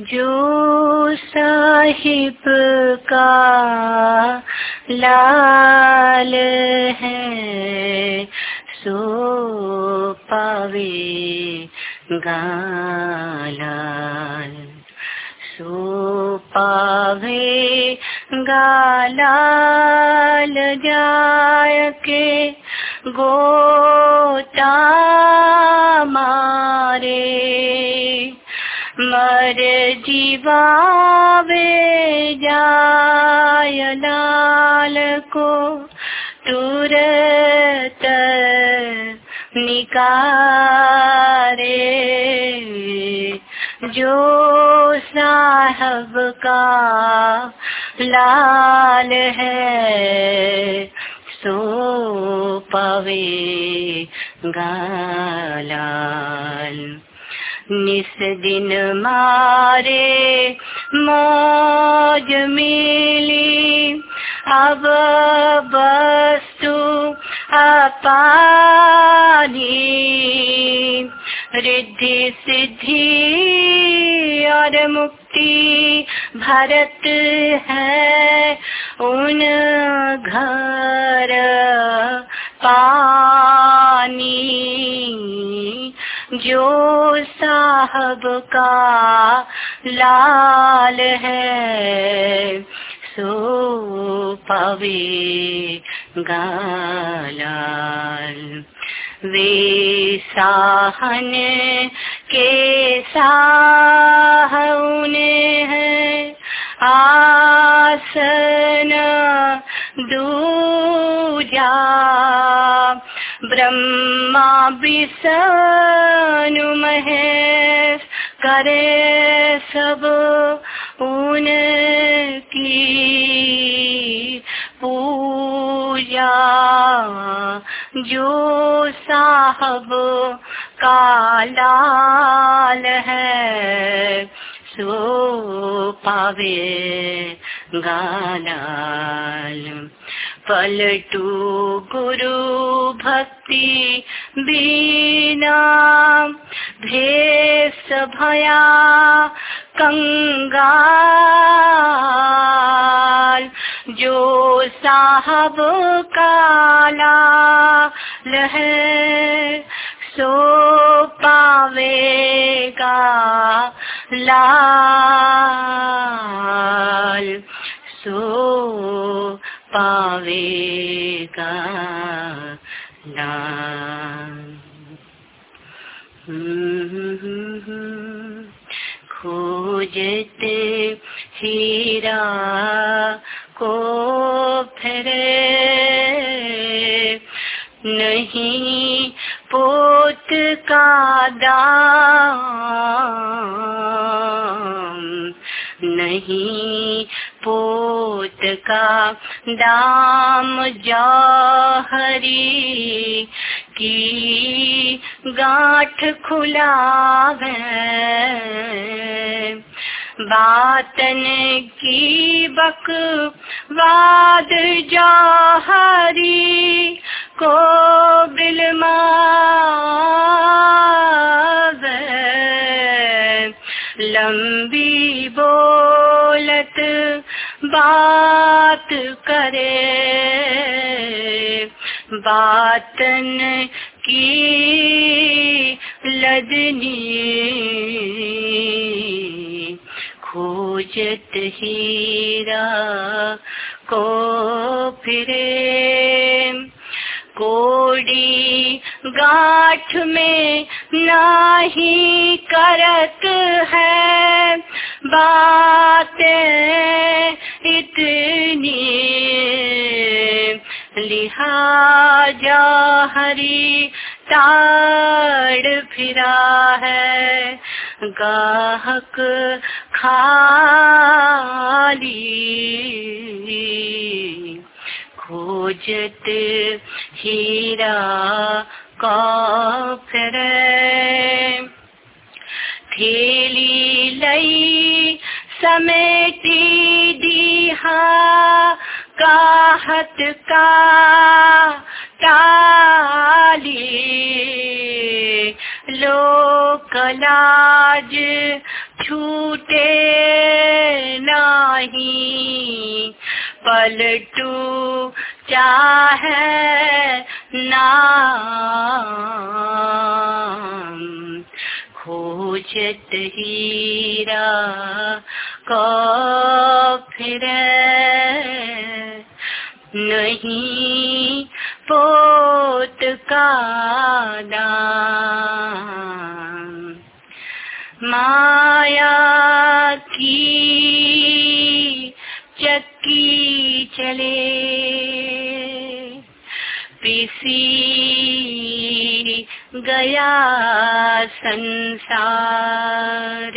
जो साहिब का लाल है, सो पावे गालाल। सो पावे गालाल जाय के गोता मारे जीवावे जाय लाल को तुरत निकारे। जो साहब का लाल है सो पवे गालाल। निस दिन मारे मौज मिली? अब वस्तु अपानी। रिद्धि सिद्धि और मुक्ति भरत है उन घर पानी। जो साहब का लाल है, सो पवे गालाल। वे साहन के साहन है, आसन दूजा। ब्रह्मा विष्णु महेश करे सब उनकी पूजा। जो साहब का लाल है, सो पावे गालाल। पलटू गुरु भक्ति बीना। भेष भया कंगाल। जो साहब काला लह सो पावेगा लाल। सो पावेगा नाम खोजते हीरा दाम जौहरी की गांठ खुला बातन की बकवाद जौहरी को बिलमाव लंबी बोलत बात करे, बातन की लदनी खोजत हीरा को फिरे, कोड़ी गाठ में नाही करत है। बातें इतनी लिहाजा हरी ताड़ फिरा है गाहक खाली खोजत हीरा का फिरे थेली लई समेटी दीहा काहत का टाली लोकलाज छूटे नाही पलटू चाहे नाम। खोजत हीरा फिर नहीं पोत का माया की चक्की चले पिसी गया संसार।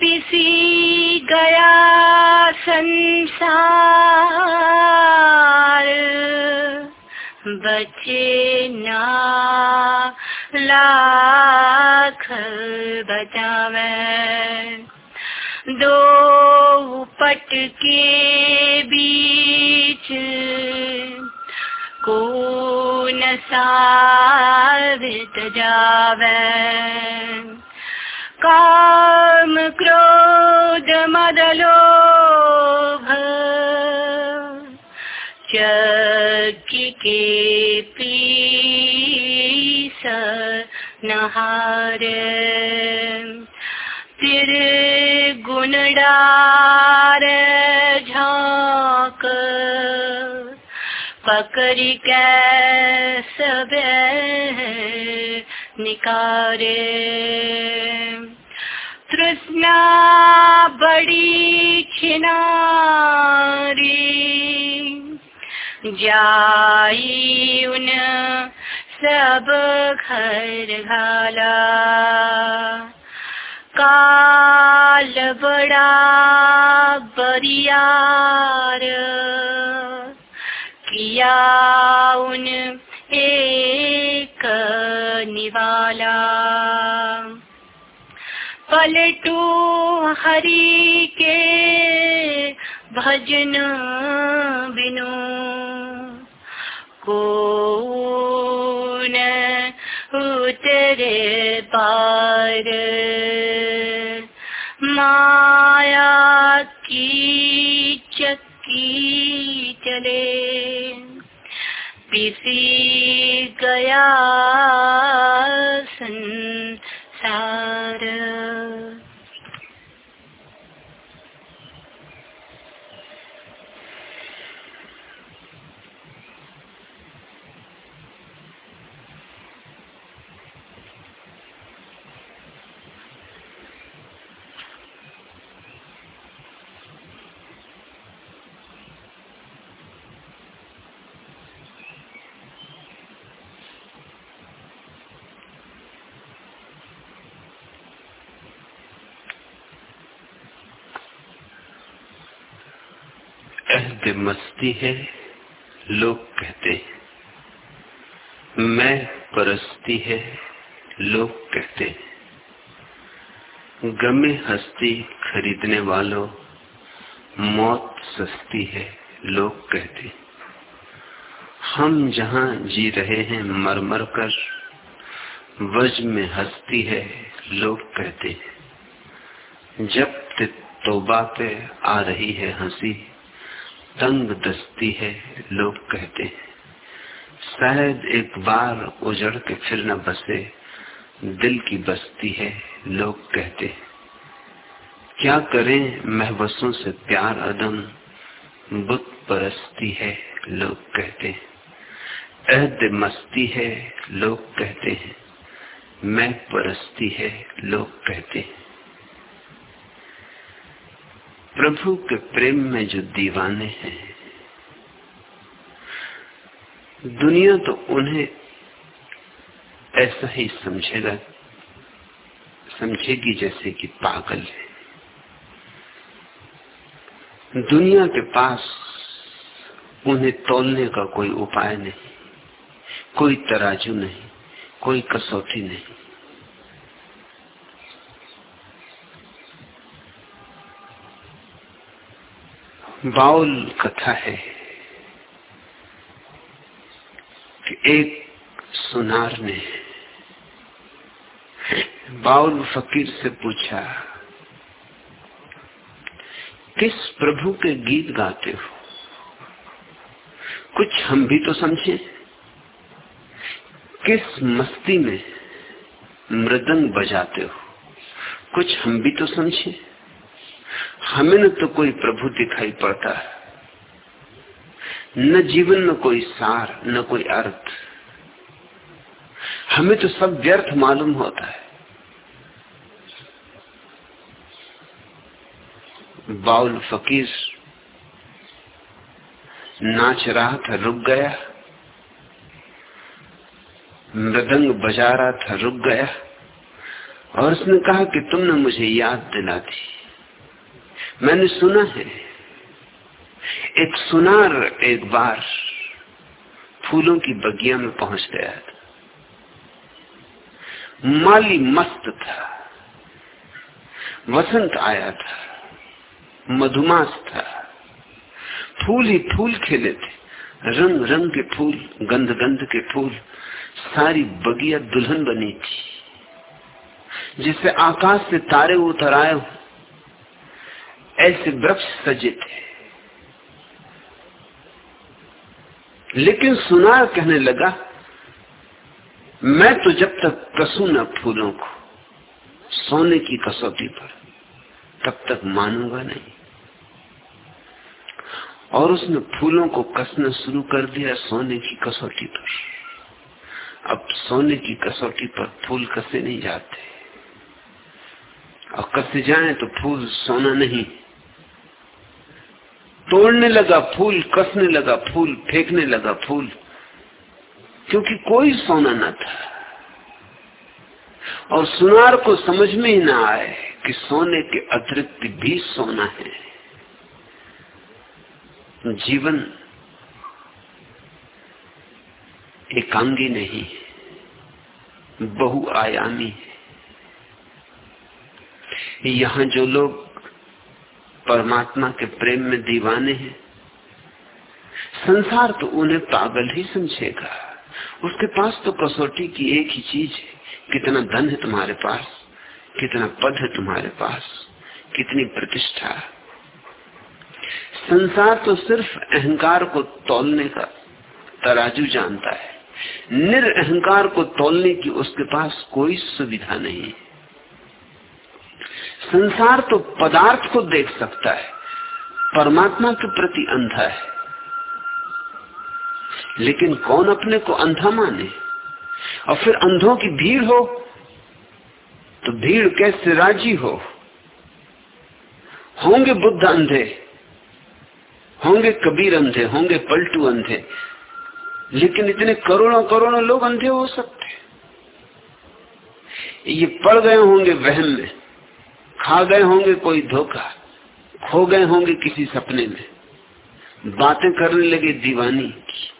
पिसी गया संसार बचे ना लाख बचावे। दो पट के बीच सावित जावे। काम क्रोध मदलोभ चक्की के पीस नहार फिर गुणडार पकड़ के सब निकारे। तृष्णा बड़ी छिनारी जाई उन सब घर घाला। काल बड़ा बरियार। किया उन एक निवाला। पलटू हरि के भजन बिनु। को उतरे पार? माया की चक्की चले। पिसी गया संसार। अहद मस्ती है, लोग कहते मैं परस्ती है, लोग कहते गमे हस्ती खरीदने वालों, मौत सस्ती है, लोग कहते हम जहाँ जी रहे हैं मर मर कर, वज में हस्ती है, लोग कहते जब तोबा पे आ रही है हँसी तंग दस्ती है, लोग कहते हैं। शायद एक बार उजड़ के फिर न बसे, दिल की बस्ती है, लोग कहते हैं। क्या करें महबसों से प्यार अदम, बुत परस्ती है, लोग कहते हैं। अहद मस्ती है, लोग कहते हैं। मैं परस्ती है, लोग कहते हैं। प्रभु के प्रेम में जो दीवाने हैं, दुनिया तो उन्हें ऐसा ही समझेगा, समझेगी जैसे कि पागल है। दुनिया के पास उन्हें तोलने का कोई उपाय नहीं, कोई तराजू नहीं, कोई कसौटी नहीं। बाउल कथा है कि एक सुनार ने बाउल फकीर से पूछा, किस प्रभु के गीत गाते हो? कुछ हम भी तो समझे। किस मस्ती में मृदंग बजाते हो? कुछ हम भी तो समझे। हमें न तो कोई प्रभु दिखाई पड़ता है। न जीवन में कोई सार, न कोई अर्थ। हमें तो सब व्यर्थ मालूम होता है। बाउल फकीर नाच रहा था, रुक गया। मृदंग बजा रहा था, रुक गया। और उसने कहा कि तुमने मुझे याद दिला दी। मैंने सुना है। एक सुनार एक बार फूलों की बगिया में पहुँच गया था। माली मस्त था। वसंत आया था। मधुमास था। फूल ही फूल खेले थे। रंग रंग के फूल, गंध गंध के फूल, सारी बगिया दुल्हन बनी थी। जिससे आकाश से तारे उतर आए हो। ऐसे वृक्ष सजे थे लेकिन सुनार कहने लगा, मैं तो जब तक कसू न फूलों को, सोने की कसौटी पर, तब तक मानूँगा नहीं। और उसने फूलों को कसना शुरू कर दिया सोने की कसौटी पर। अब सोने की कसौटी पर फूल कसे नहीं जाते। और कसे जाए तो फूल सोना नहीं। तोड़ने लगा फूल, कसने लगा फूल, फेंकने लगा फूल, क्योंकि कोई सोना न था। और सुनार को समझ में ही ना आए कि सोने के अतिरिक्त भी सोना है। जीवन एकांगी नहीं बहुआयामी है। यहाँ जो लोग परमात्मा के प्रेम में दीवाने हैं। संसार तो उन्हें पागल ही समझेगा। उसके पास तो कसौटी की एक ही चीज़ है। कितना धन है तुम्हारे पास, कितना पद है तुम्हारे पास, कितनी प्रतिष्ठा। संसार तो सिर्फ़ अहंकार को तोलने का तराजू जानता है। निरअहकार को तोलने की उसके पास कोई सुविधा नहीं है। संसार तो पदार्थ को देख सकता है, परमात्मा के प्रति अंधा है। लेकिन कौन अपने को अंधा माने? और फिर अंधों की भीड़ हो तो भीड़ कैसे राज़ी हो? होंगे बुद्ध अंधे, होंगे कबीर अंधे, होंगे पलटू अंधे, लेकिन इतने करोड़ों करोड़ों लोग अंधे हो सकते ये पड़ गए होंगे वहम में। खा गए होंगे कोई धोखा, खो गए होंगे किसी सपने में। बातें करने लगे दीवानी की।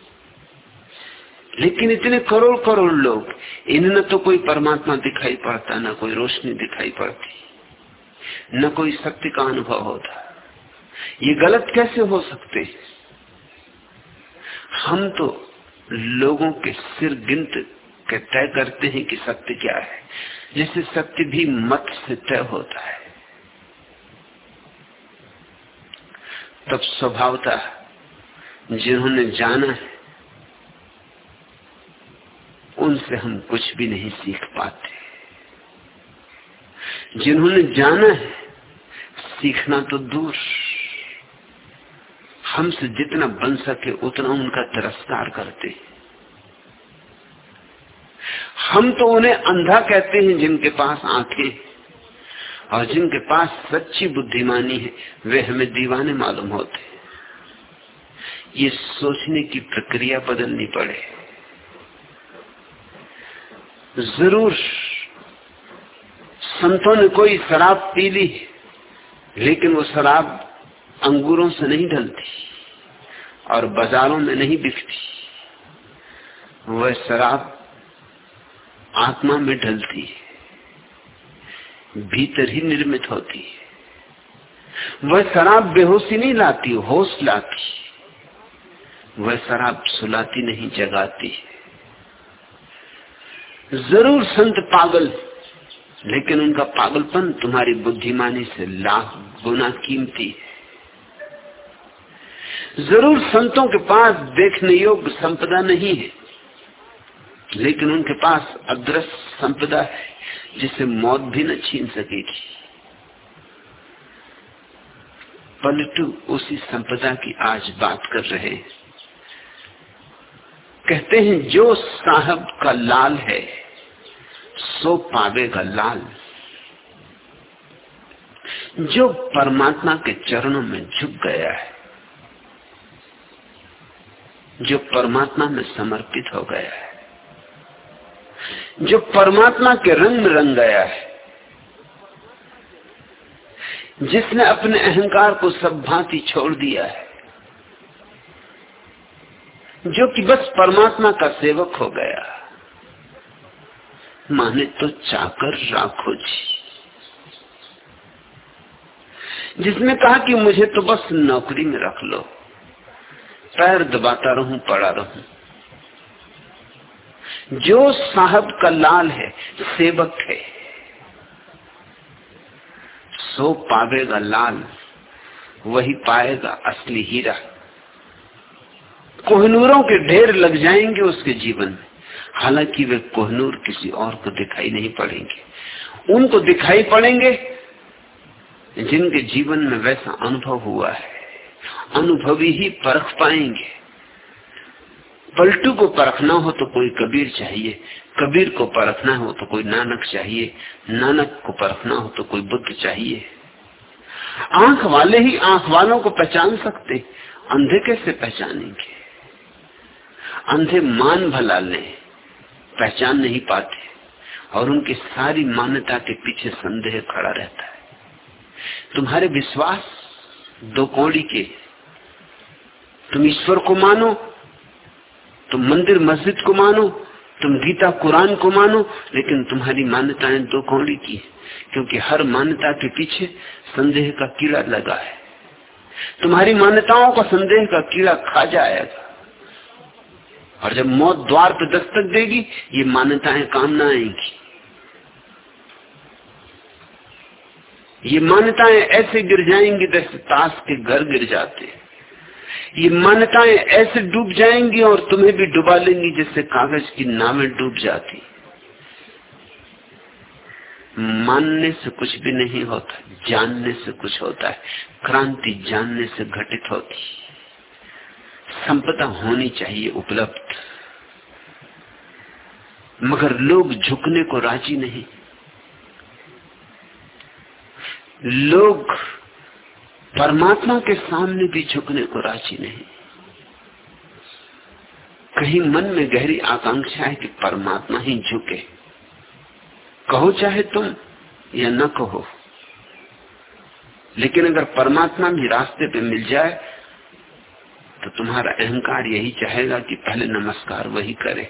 लेकिन इतने करोड़ करोड़ लोग इन्हें तो कोई परमात्मा दिखाई पड़ता, न कोई रोशनी दिखाई पड़ती, न कोई शक्ति का अनुभव होता। ये गलत कैसे हो सकते हम तो लोगों के सिर गिनत के तय करते हैं कि सत्य क्या है। जैसे सत्य भी मत से तय होता है। तब स्वभावता जिन्होंने जाना है, उनसे हम कुछ भी नहीं सीख पाते। जिन्होंने जाना है, सीखना तो दूर। हमसे जितना बन सके उतना उनका तिरस्कार करते हम तो उन्हें अंधा कहते हैं जिनके पास आँखें और जिनके पास सच्ची बुद्धिमानी है, वे हमें दीवाने मालूम होते हैं। ये सोचने की प्रक्रिया बदलनी पड़े। ज़रूर संतों ने कोई शराब पी ली, लेकिन वो शराब अंगूरों से नहीं ढलती और बाजारों में नहीं बिकती। वह शराब आत्मा में ढलती है, भीतर ही निर्मित होती है। वह शराब बेहोशी नहीं लाती, होश लाती वह शराब सुलाती नहीं, जगाती ज़रूर संत पागल लेकिन उनका पागलपन तुम्हारी बुद्धिमानी से लाख गुना कीमती है। ज़रूर संतों के पास देखने योग्य संपदा नहीं है। लेकिन उनके पास अदृश्य संपदा है, जिसे मौत भी न छीन सकेगी। पलटू उसी संपदा की आज बात कर रहे हैं। कहते हैं, जो साहब का लाल है, सो पावेगा लाल। जो परमात्मा के चरणों में झुक गया है, जो परमात्मा में समर्पित हो गया है जो परमात्मा के रंग में रंग गया है। जिसने अपने अहंकार को सब भांति छोड़ दिया है। जो कि बस परमात्मा का सेवक हो गया। माने तो चाकर राखो जी। जिसने कहा कि मुझे तो बस नौकरी में रख लो। पैर दबाता रहूँ, पड़ा रहूँ। जो साहब का लाल है, सेवक है, सो पावेगा लाल, वही पाएगा असली हीरा। कोहनूरों के ढेर लग जाएँगे उसके जीवन में। हालाँकि वे कोहनूर किसी और को दिखाई नहीं पड़ेंगे। उनको दिखाई पड़ेंगे जिनके जीवन में वैसा अनुभव हुआ है। अनुभवी ही परख पाएँगे। पलटू को परखना हो तो कोई कबीर चाहिए, कबीर को परखना हो तो कोई नानक चाहिए, नानक को परखना हो तो कोई बुद्ध चाहिए। आँख वाले ही आँख वालों को पहचान सकते, अंधे कैसे पहचानेंगे? अंधे मान भला ले, पहचान नहीं पाते, और उनकी सारी मान्यता के पीछे संदेह खड़ा रहता है। तुम्हारे विश्वास दो कौड़ी के, तुम ईश्वर को मानो तुम मंदिर मस्जिद को मानो, तुम गीता कुरान को मानो, लेकिन तुम्हारी मान्यताएँ दो कौड़ी की क्योंकि हर मान्यता के पीछे संदेह का कीड़ा लगा है। तुम्हारी मान्यताओं का संदेह का कीड़ा खा जाएगा। और जब मौत द्वार पर दस्तक देगी, ये मान्यताएँ काम न आएँगी। ये मान्यताएँ ऐसे गिर जाएँगी जैसे ताश के घर गिर जाते ये मान्यताएँ ऐसे डूब जाएँगी और तुम्हें भी डुबा लेंगी जैसे कागज़ की नावें डूब जाती। मानने से कुछ भी नहीं होता, जानने से कुछ होता है। क्रांति जानने से घटित होती। संपदा होनी चाहिए, उपलब्ध। मगर लोग झुकने को राज़ी नहीं। लोग परमात्मा के सामने भी झुकने को राज़ी नहीं। कहीं मन में गहरी आकांक्षा है कि परमात्मा ही झुके। कहो चाहे तुम या न कहो। लेकिन अगर परमात्मा भी रास्ते पे मिल जाए तो तुम्हारा अहंकार यही चाहेगा कि पहले नमस्कार वही करे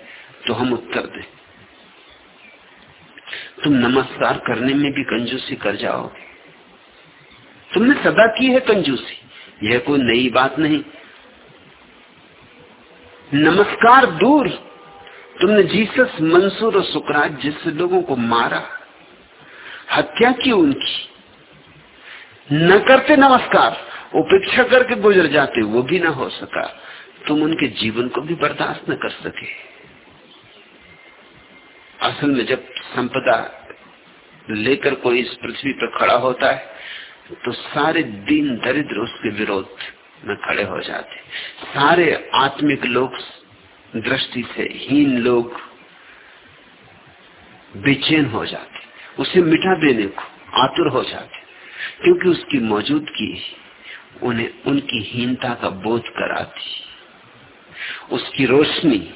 तो हम उत्तर दें। तुम नमस्कार करने में भी कंजूसी कर जाओगे। तुमने सदा की है कंजूसी। यह कोई नई बात नहीं। नमस्कार दूर। तुमने जीसस, मंसूर और सुकरात जिससे लोगों को मारा, हत्या की उनकी। न करते नमस्कार, उपेक्षा करके गुजर जाते, वो भी ना हो सका। तुम उनके जीवन को भी बर्दाश्त न कर सके। असल में जब संपदा लेकर कोई इस पृथ्वी पर खड़ा होता है तो सारे दीन दरिद्र उसके विरोध में खड़े हो जाते। सारे आत्मिक लोग दृष्टि से हीन लोग बेचैन हो जाते। उसे मिटा देने को आतुर हो जाते। क्योंकि उसकी मौजूदगी उन्हें उनकी हीनता का बोध कराती। उसकी रोशनी,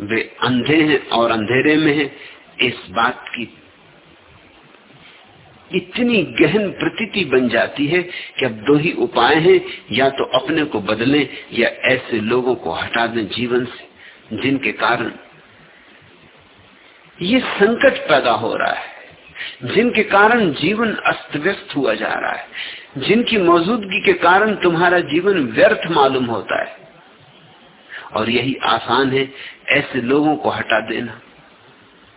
वे अंधे हैं और अंधेरे में हैं, इस बात की इतनी गहन प्रतीति बन जाती है कि अब दो ही उपाय हैं, या तो अपने को बदलें, या ऐसे लोगों को हटा दें जीवन से, जिनके कारण ये संकट पैदा हो रहा है, जिनके कारण जीवन अस्त व्यस्त हुआ जा रहा है, जिनकी मौजूदगी के कारण तुम्हारा जीवन व्यर्थ मालूम होता है। और यही आसान है, ऐसे लोगों को हटा देना।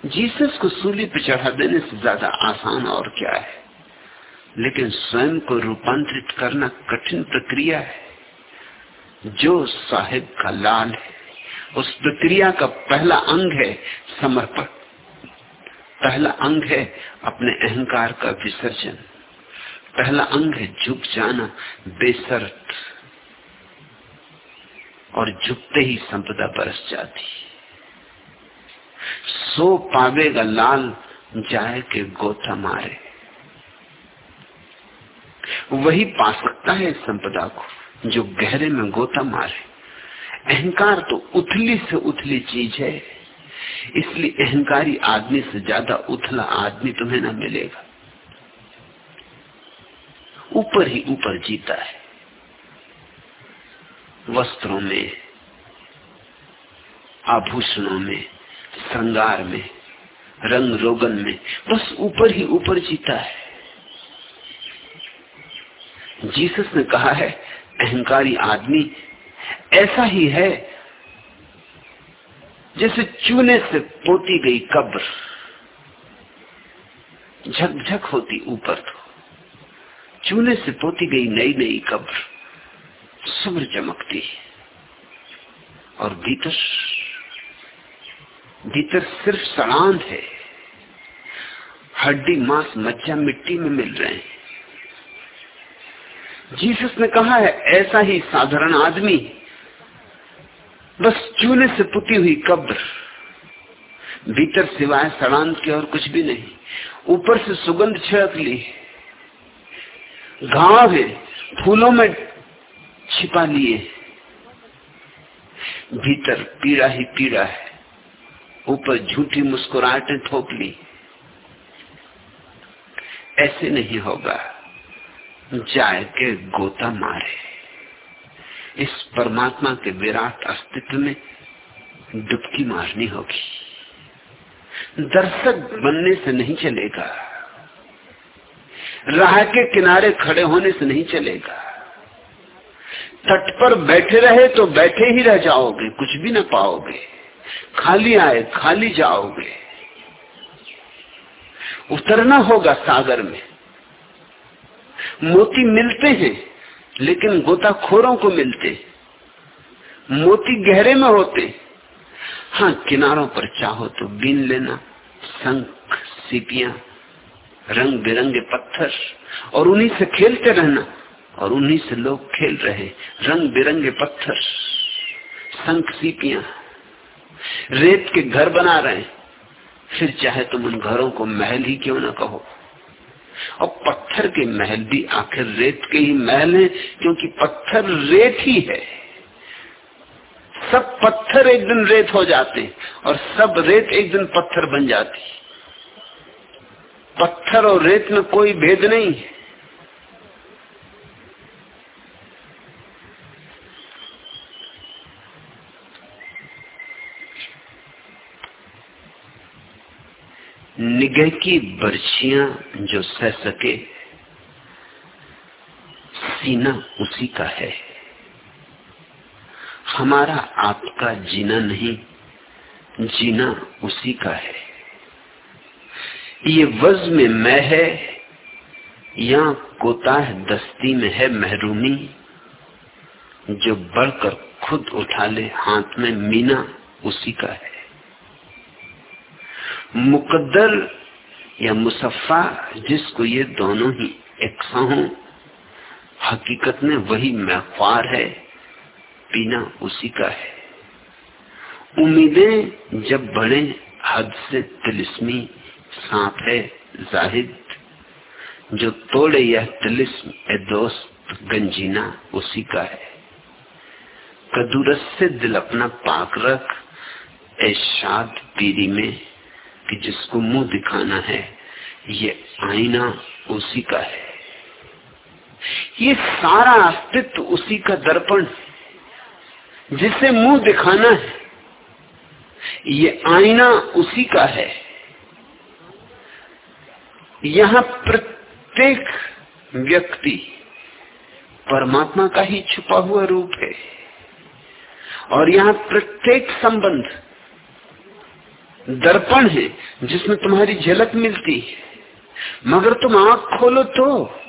जीसस को सूली पर चढ़ा देने से ज़्यादा आसान और क्या है? लेकिन स्वयं को रूपांतरित करना कठिन प्रक्रिया है। जो साहिब का लाल है, उस प्रक्रिया का पहला अंग है समर्पण। पहला अंग है अपने अहंकार का विसर्जन। पहला अंग है झुक जाना, बेसरत। और झुकते ही संपदा बरस जाती। सो पावेगा लाल जाए के गोता मारे वही पा सकता है संपदा को, जो गहरे में गोता मारे अहंकार तो उथली से उथली चीज़ है। इसलिए अहंकारी आदमी से ज़्यादा उथला आदमी तुम्हें ना मिलेगा। ऊपर ही ऊपर जीता है। वस्त्रों में, आभूषणों में श्रृंगार में, रंग रोगन में, बस ऊपर ही ऊपर जीता है। जीसस ने कहा है, अहंकारी आदमी ऐसा ही है जैसे चूने से पोती गई कब्र। झकझक होती ऊपर तो चूने से पोती गई नई नई कब्र। सुब्र चमकती और भीतर भीतर सिर्फ़ सड़ान है। हड्डी मांस मज्जा मिट्टी में मिल रहे हैं। जीसस ने कहा है, ऐसा ही साधारण आदमी, बस चूने से पुती हुई कब्र, भीतर सिवाय सड़ान के और कुछ भी नहीं, ऊपर से सुगंध छिड़क ली घाव है, फूलों में छिपा लिए भीतर पीड़ा ही पीड़ा है। ऊपर झूठी मुस्कुराहटें थोप ली। ऐसे नहीं होगा। जाए के गोता मारे। इस परमात्मा के विराट अस्तित्व में डुबकी मारनी होगी। दर्शक बनने से नहीं चलेगा। राह के किनारे खड़े होने से नहीं चलेगा। तट पर बैठे रहे तो बैठे ही रह जाओगे, कुछ भी ना पाओगे। खाली आए, खाली जाओगे। उतरना होगा सागर में। मोती मिलते हैं, लेकिन गोताखोरों को मिलते। मोती गहरे में होते। हाँ किनारों पर चाहो तो बीन लेना। शंख, सीपियाँ रंग बिरंगे पत्थर, और उन्हीं से खेलते रहना। और उन्हीं से लोग खेल रहे रंग बिरंगे पत्थर, शंख, सीपियाँ। रेत के घर बना रहे हैं। फिर चाहे तुम उन घरों को महल ही क्यों ना कहो। और पत्थर के महल भी आखिर रेत के ही महल हैं, क्योंकि पत्थर रेत ही है। सब पत्थर एक दिन रेत हो जाते और सब रेत एक दिन पत्थर बन जाती पत्थर और रेत में कोई भेद नहीं है। निगह की बर्छिया जो सह सके, सीना उसी का है। हमारा आपका जीना नहीं, जीना उसी का है। ये वज में मैं है, या कोताह दस्ती में है महरूमी, जो बढ़कर खुद उठा ले हाथ में मीना उसी का है। मुकद्दर या मुसफ़ा जिसको ये दोनों ही एक हो, हकीकत में वही महफार है पीना उसी का है। उम्मीदें जब बढ़े हद से तिलिस्मी सांप है, जाहिद। जो तोड़े यह तिलिस्म ए दोस्त गंजीना, उसी का है। कदूरस से दिल अपना पाक रख, ए शाद पीरी में कि जिसको मुँह दिखाना है, ये आईना उसी का है। ये सारा अस्तित्व उसी का दर्पण जिसे मुँह दिखाना है, ये आईना उसी का है। यहाँ प्रत्येक व्यक्ति परमात्मा का ही छुपा हुआ रूप है और यहाँ प्रत्येक संबंध दर्पण है, जिसमें तुम्हारी झलक मिलती है। मगर तुम आँख खोलो तो।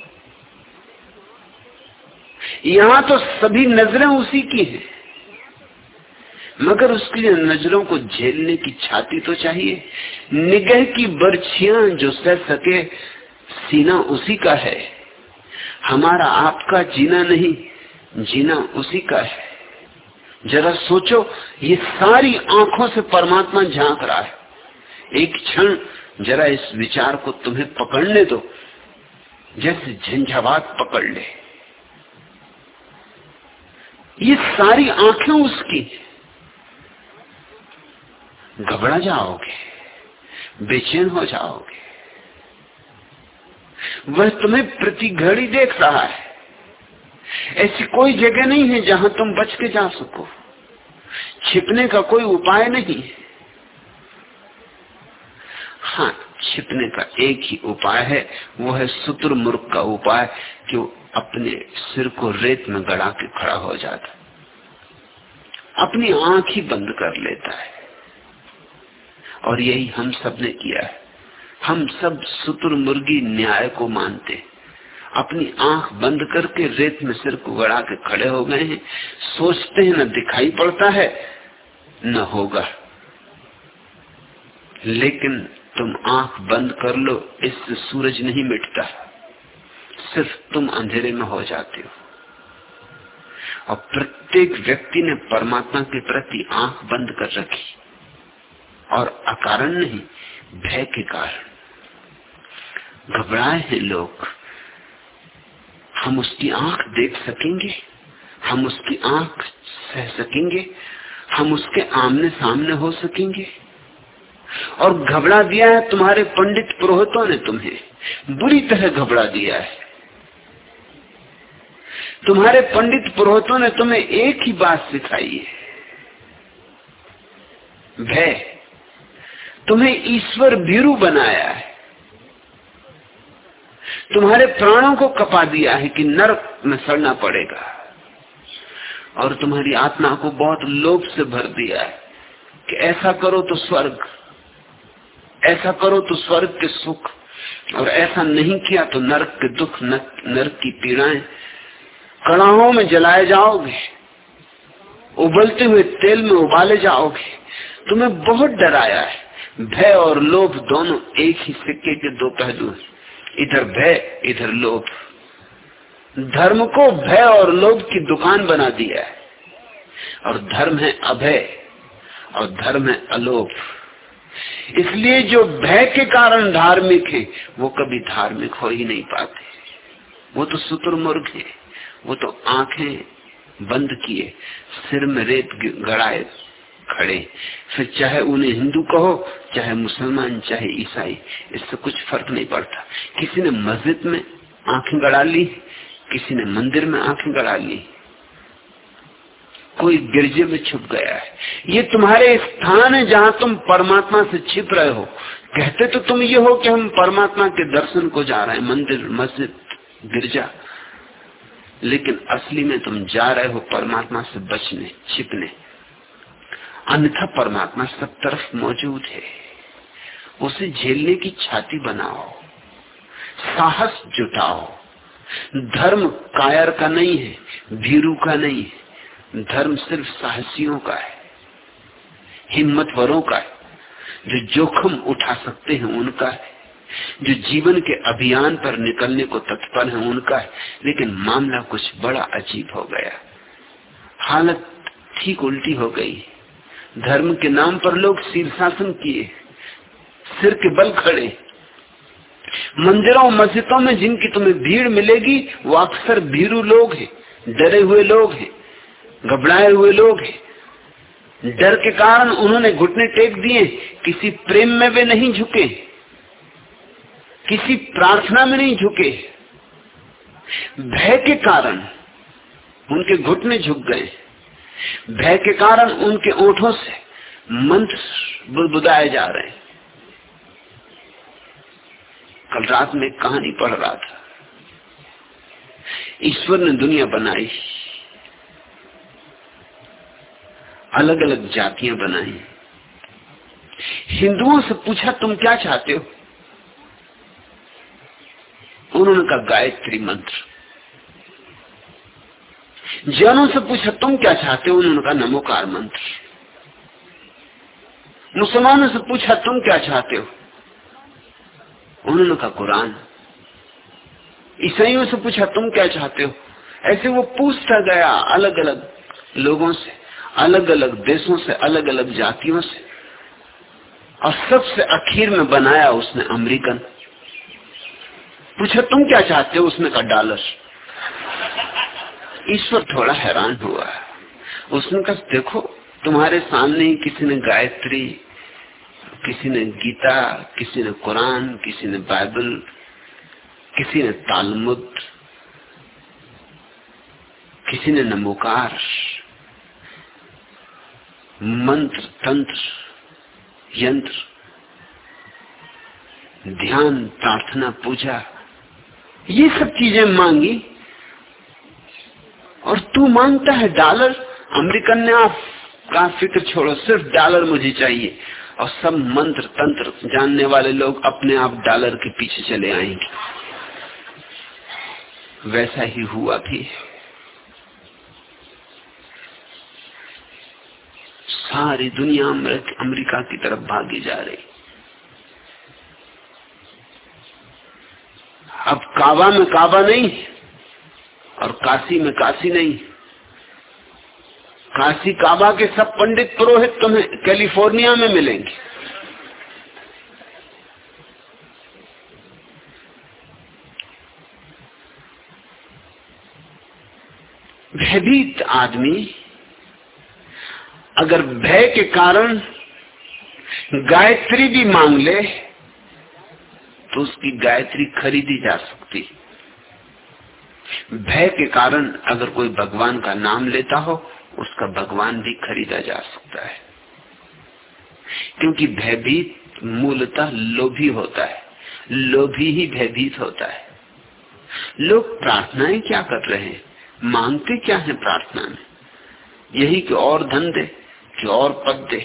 यहाँ तो सभी नज़रें उसी की हैं। मगर उसके लिए नज़रों को झेलने की छाती तो चाहिए। निगह की बर्छियाँ जो सह सके, सीना उसी का है। हमारा आपका जीना नहीं, जीना उसी का है। जरा सोचो, ये सारी आँखों से परमात्मा झाँक रहा है। एक क्षण जरा इस विचार को तुम्हें पकड़ने दो, जैसे झंझावात पकड़ ले। ये सारी आँखें उसकी। घबरा जाओगे, बेचैन हो जाओगे। वह तुम्हें प्रति घड़ी देख रहा है। ऐसी कोई जगह नहीं है जहाँ तुम बच के जा सको। छिपने का कोई उपाय नहीं है। हाँ छिपने का एक ही उपाय है, वो है सुतुर मुर्ख का उपाय वो अपने सिर को रेत में गड़ा के खड़ा हो जाता अपनी आँख ही बंद कर लेता है। और यही हम सबने किया है। हम सब सुतुर मुर्गी न्याय को मानते अपनी आँख बंद करके रेत में सिर को गड़ा के खड़े हो गए हैं। सोचते हैं, न दिखाई पड़ता है, न होगा। लेकिन तुम आँख बंद कर लो, इससे सूरज नहीं मिटता। सिर्फ़ तुम अंधेरे में हो जाते हो। और प्रत्येक व्यक्ति ने परमात्मा के प्रति आँख बंद कर रखी। और अकारण नहीं, भय के कारण। घबराए हैं लोग। हम उसकी आँख देख सकेंगे, हम उसकी आँख सह सकेंगे, हम उसके आमने सामने हो सकेंगे। और घबरा दिया है तुम्हारे पंडित पुरोहितों ने तुम्हें, बुरी तरह घबरा दिया है। तुम्हारे पंडित पुरोहितों ने तुम्हें एक ही बात सिखाई है। भय, तुम्हें ईश्वर भीरू बनाया है। तुम्हारे प्राणों को कपा दिया है कि नरक में सड़ना पड़ेगा। और तुम्हारी आत्मा को बहुत लोभ से भर दिया है कि ऐसा करो तो स्वर्ग, ऐसा करो तो स्वर्ग के सुख, और ऐसा नहीं किया तो नरक के दुख नरक की पीड़ाएँ कड़ाहों में जलाए जाओगे, उबलते हुए तेल में उबाले जाओगे। तुम्हें बहुत डराया है। भय और लोभ दोनों एक ही सिक्के के दो पहलू हैं। इधर भय, इधर लोभ। धर्म को भय और लोभ की दुकान बना दिया है। और धर्म है अभय, और धर्म है अलोभ। इसलिए जो भय के कारण धार्मिक है, वो कभी धार्मिक हो ही नहीं पाते। वो तो शुतुरमुर्ग है, वो तो आँखें बंद किए, सिर में रेत गड़ाए। खड़े। फिर चाहे उन्हें हिंदू कहो, चाहे मुसलमान, चाहे ईसाई, इससे कुछ फ़र्क नहीं पड़ता। किसी ने मस्जिद में आँखें गड़ा ली, किसी ने मंदिर में आँखें गड़ा ली, कोई गिरजे में छुप गया है। ये तुम्हारे स्थान है जहाँ तुम परमात्मा से छिप रहे हो। कहते तो तुम ये हो कि हम परमात्मा के दर्शन को जा रहे हैं, मंदिर, मस्जिद, गिरजा। लेकिन असली में तुम जा रहे हो परमात्मा से बचने, छिपने। अन्यथा परमात्मा सब तरफ़ मौजूद है। उसे झेलने की छाती बनाओ, साहस जुटाओ। धर्म कायर का नहीं है, भीरू का नहीं है। धर्म सिर्फ़ साहसियों का है, हिम्मतवरों का है। जो जोखम उठा सकते हैं उनका है। जो जीवन के अभियान पर निकलने को तत्पर है उनका है। लेकिन मामला कुछ बड़ा अजीब हो गया। हालत ठीक उल्टी हो गई धर्म के नाम पर लोग शीर्षासन किए, सिर के बल खड़े। मंदिरों, मस्जिदों में जिनकी तुम्हें भीड़ मिलेगी, वो अक्सर भीरू लोग हैं, डरे हुए लोग हैं, घबराए हुए लोग हैं। डर के कारण उन्होंने घुटने टेक दिए, किसी प्रेम में वे नहीं झुके, किसी प्रार्थना में नहीं झुके। भय के कारण उनके घुटने झुक गए। भय के कारण उनके ओठों से मंत्र बुदबुदाए जा रहे हैं। कल रात में कहानी पढ़ रहा था। ईश्वर ने दुनिया बनाई। अलग अलग जातियाँ बनाई। हिंदुओं से पूछा, तुम क्या चाहते हो? उन्होंने कहा, गायत्री मंत्र। जैनों से पूछा, तुम क्या चाहते हो? उन्होंने कहा, नमोकार मंत्र। मुसलमानों से पूछा, तुम क्या चाहते हो? उन्होंने कहा, कुरान। ईसाइयों से पूछा, तुम क्या चाहते हो? ऐसे वो पूछता गया अलग अलग लोगों से अलग अलग देशों से अलग अलग जातियों से। और सबसे आखिर में बनाया उसने अमेरिकन। पूछा, तुम क्या चाहते हो? उसने कहा, डॉलर। ईश्वर थोड़ा हैरान हुआ। उसने कहा, देखो, तुम्हारे सामने ही किसी ने गायत्री, किसी ने गीता, किसी ने कुरान, किसी ने बाइबल, किसी ने तालमुद, किसी ने नमोकार, मंत्र, तंत्र, यंत्र, ध्यान, प्रार्थना, पूजा, ये सब चीज़ें मांगी। और तू माँगता है डॉलर? अमेरिकन ने आप का फ़िक्र छोड़ो, सिर्फ़ डॉलर मुझे चाहिए। और सब मंत्र तंत्र जानने वाले लोग अपने आप डॉलर के पीछे चले आएँगे। वैसा ही हुआ भी। सारी दुनिया अमेरिका की तरफ़ भागी जा रही। अब काबा में काबा नहीं और काशी में काशी नहीं। काशी काबा के सब पंडित पुरोहित तुम्हें कैलिफ़ोर्निया में मिलेंगे। भयभीत आदमी, अगर भय के कारण गायत्री भी मांग ले तो उसकी गायत्री खरीदी जा सकती भय के कारण अगर कोई भगवान का नाम लेता हो, उसका भगवान भी खरीदा जा सकता है। क्योंकि भयभीत मूलतः लोभी होता है। लोभी ही भयभीत होता है। लोग प्रार्थनाएँ क्या कर रहे हैं? मांगते क्या है प्रार्थना में? यही कि और धन दे, कि और पद दे,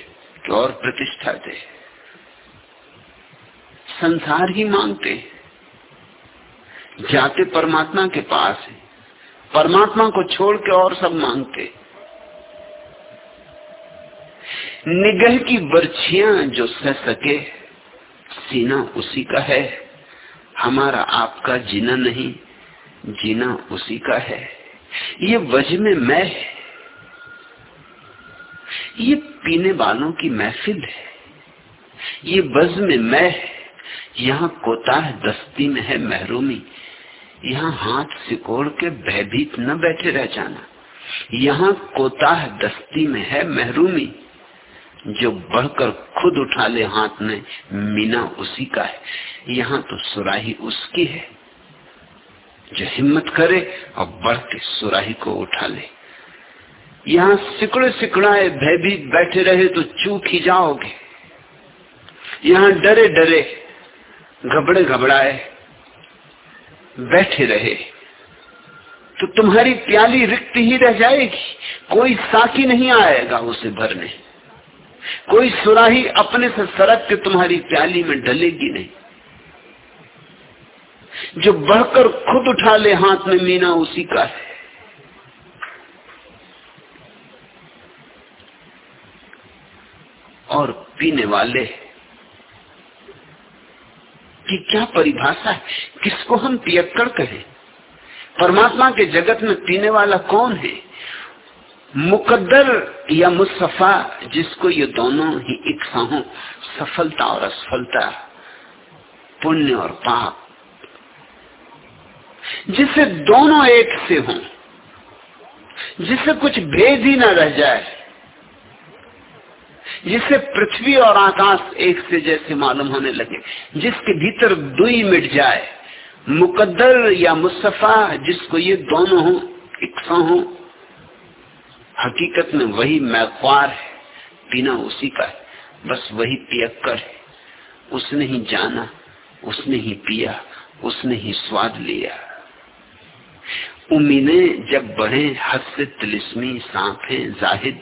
कि और प्रतिष्ठा दे। संसार ही मांगते जाते परमात्मा के पास है। परमात्मा को छोड़ के और सब मांगते निगह की बर्छियाँ जो सह सके, सीना उसी का है। हमारा आपका जीना नहीं, जीना उसी का है। ये वज में मैं है। ये पीने वालों की महफिल है। ये बज में मैं है। यहाँ कोताह दस्ती में है महरूमी। यहाँ हाथ सिकोड़ के भयभीत न बैठे रह जाना। यहाँ कोताह दस्ती में है महरूमी, जो बढ़कर खुद उठा ले हाथ में, मीना उसी का है। यहाँ तो सुराही उसकी है, जो हिम्मत करे और बढ़ के सुराही को उठा ले। यहाँ सिकड़े सिकड़ाए भयभीत बैठे रहे तो चूक ही जाओगे। यहाँ डरे डरे घबड़े घबराए बैठे रहे। तो तुम्हारी प्याली रिक्त ही रह जाएगी। कोई साकी नहीं आएगा उसे भरने। कोई सुराही अपने से सड़क के तुम्हारी प्याली में डलेगी नहीं। जो बढ़कर खुद उठा ले हाथ में मीना उसी का है। और पीने वाले की क्या परिभाषा है? किसको हम पियक्कड़ कहें परमात्मा के जगत में पीने वाला कौन है? मुकद्दर या मुसफा जिसको ये दोनों ही इच्छा हो, सफलता और असफलता, पुण्य और पाप। जिसे दोनों एक से हो, जिसे कुछ भेद ही ना रह जाए जिससे पृथ्वी और आकाश एक से जैसे मालूम होने लगे, जिसके भीतर दुई मिट जाए, मुकद्दर या मुस्तफ़ा, जिसको ये दोनों हो इच्छा हो, हकीकत में वही मैख्वार है पीना उसी का है, बस वही पियक्कर है। उसने ही जाना, उसने ही पिया, उसने ही स्वाद लिया। उम्मीदें जब बढ़े, हद से तिलिस्मी सांप जाहिद।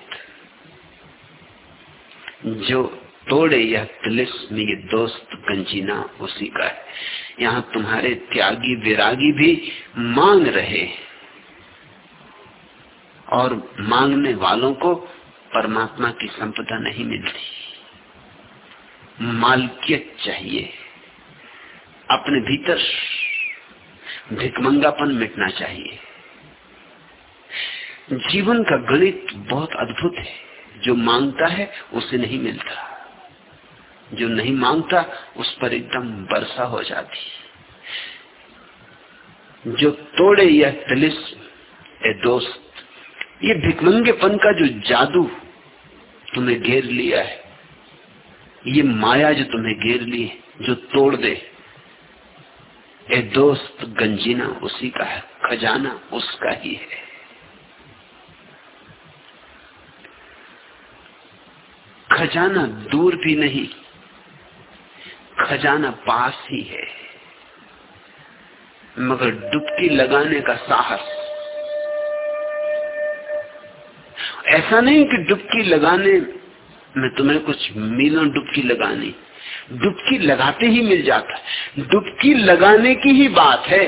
जो तोड़े यह तिलिस्म ये दोस्त गंजीना उसी का है। यहाँ तुम्हारे त्यागी विरागी भी मांग रहे और मांगने वालों को परमात्मा की संपदा नहीं मिलती। मालकियत चाहिए। अपने भीतर भिकमंगापन मिटना चाहिए। जीवन का गणित बहुत अद्भुत है। जो माँगता है, उसे नहीं मिलता। जो नहीं माँगता, उस पर एकदम वर्षा हो जाती जो तोड़े यह तिलिस्म ए दोस्त, ये भिकमंगेपन का जो जादू तुम्हें घेर लिया है, ये माया जो तुम्हें घेर ली जो तोड़ दे, ए दोस्त, गंजीना उसी का है, खजाना उसका ही है। खजाना दूर भी नहीं, खजाना पास ही है। मगर डुबकी लगाने का साहस। ऐसा नहीं कि डुबकी लगाने में तुम्हें कुछ मीलों डुबकी लगानी। डुबकी लगाते ही मिल जाता है। डुबकी लगाने की ही बात है।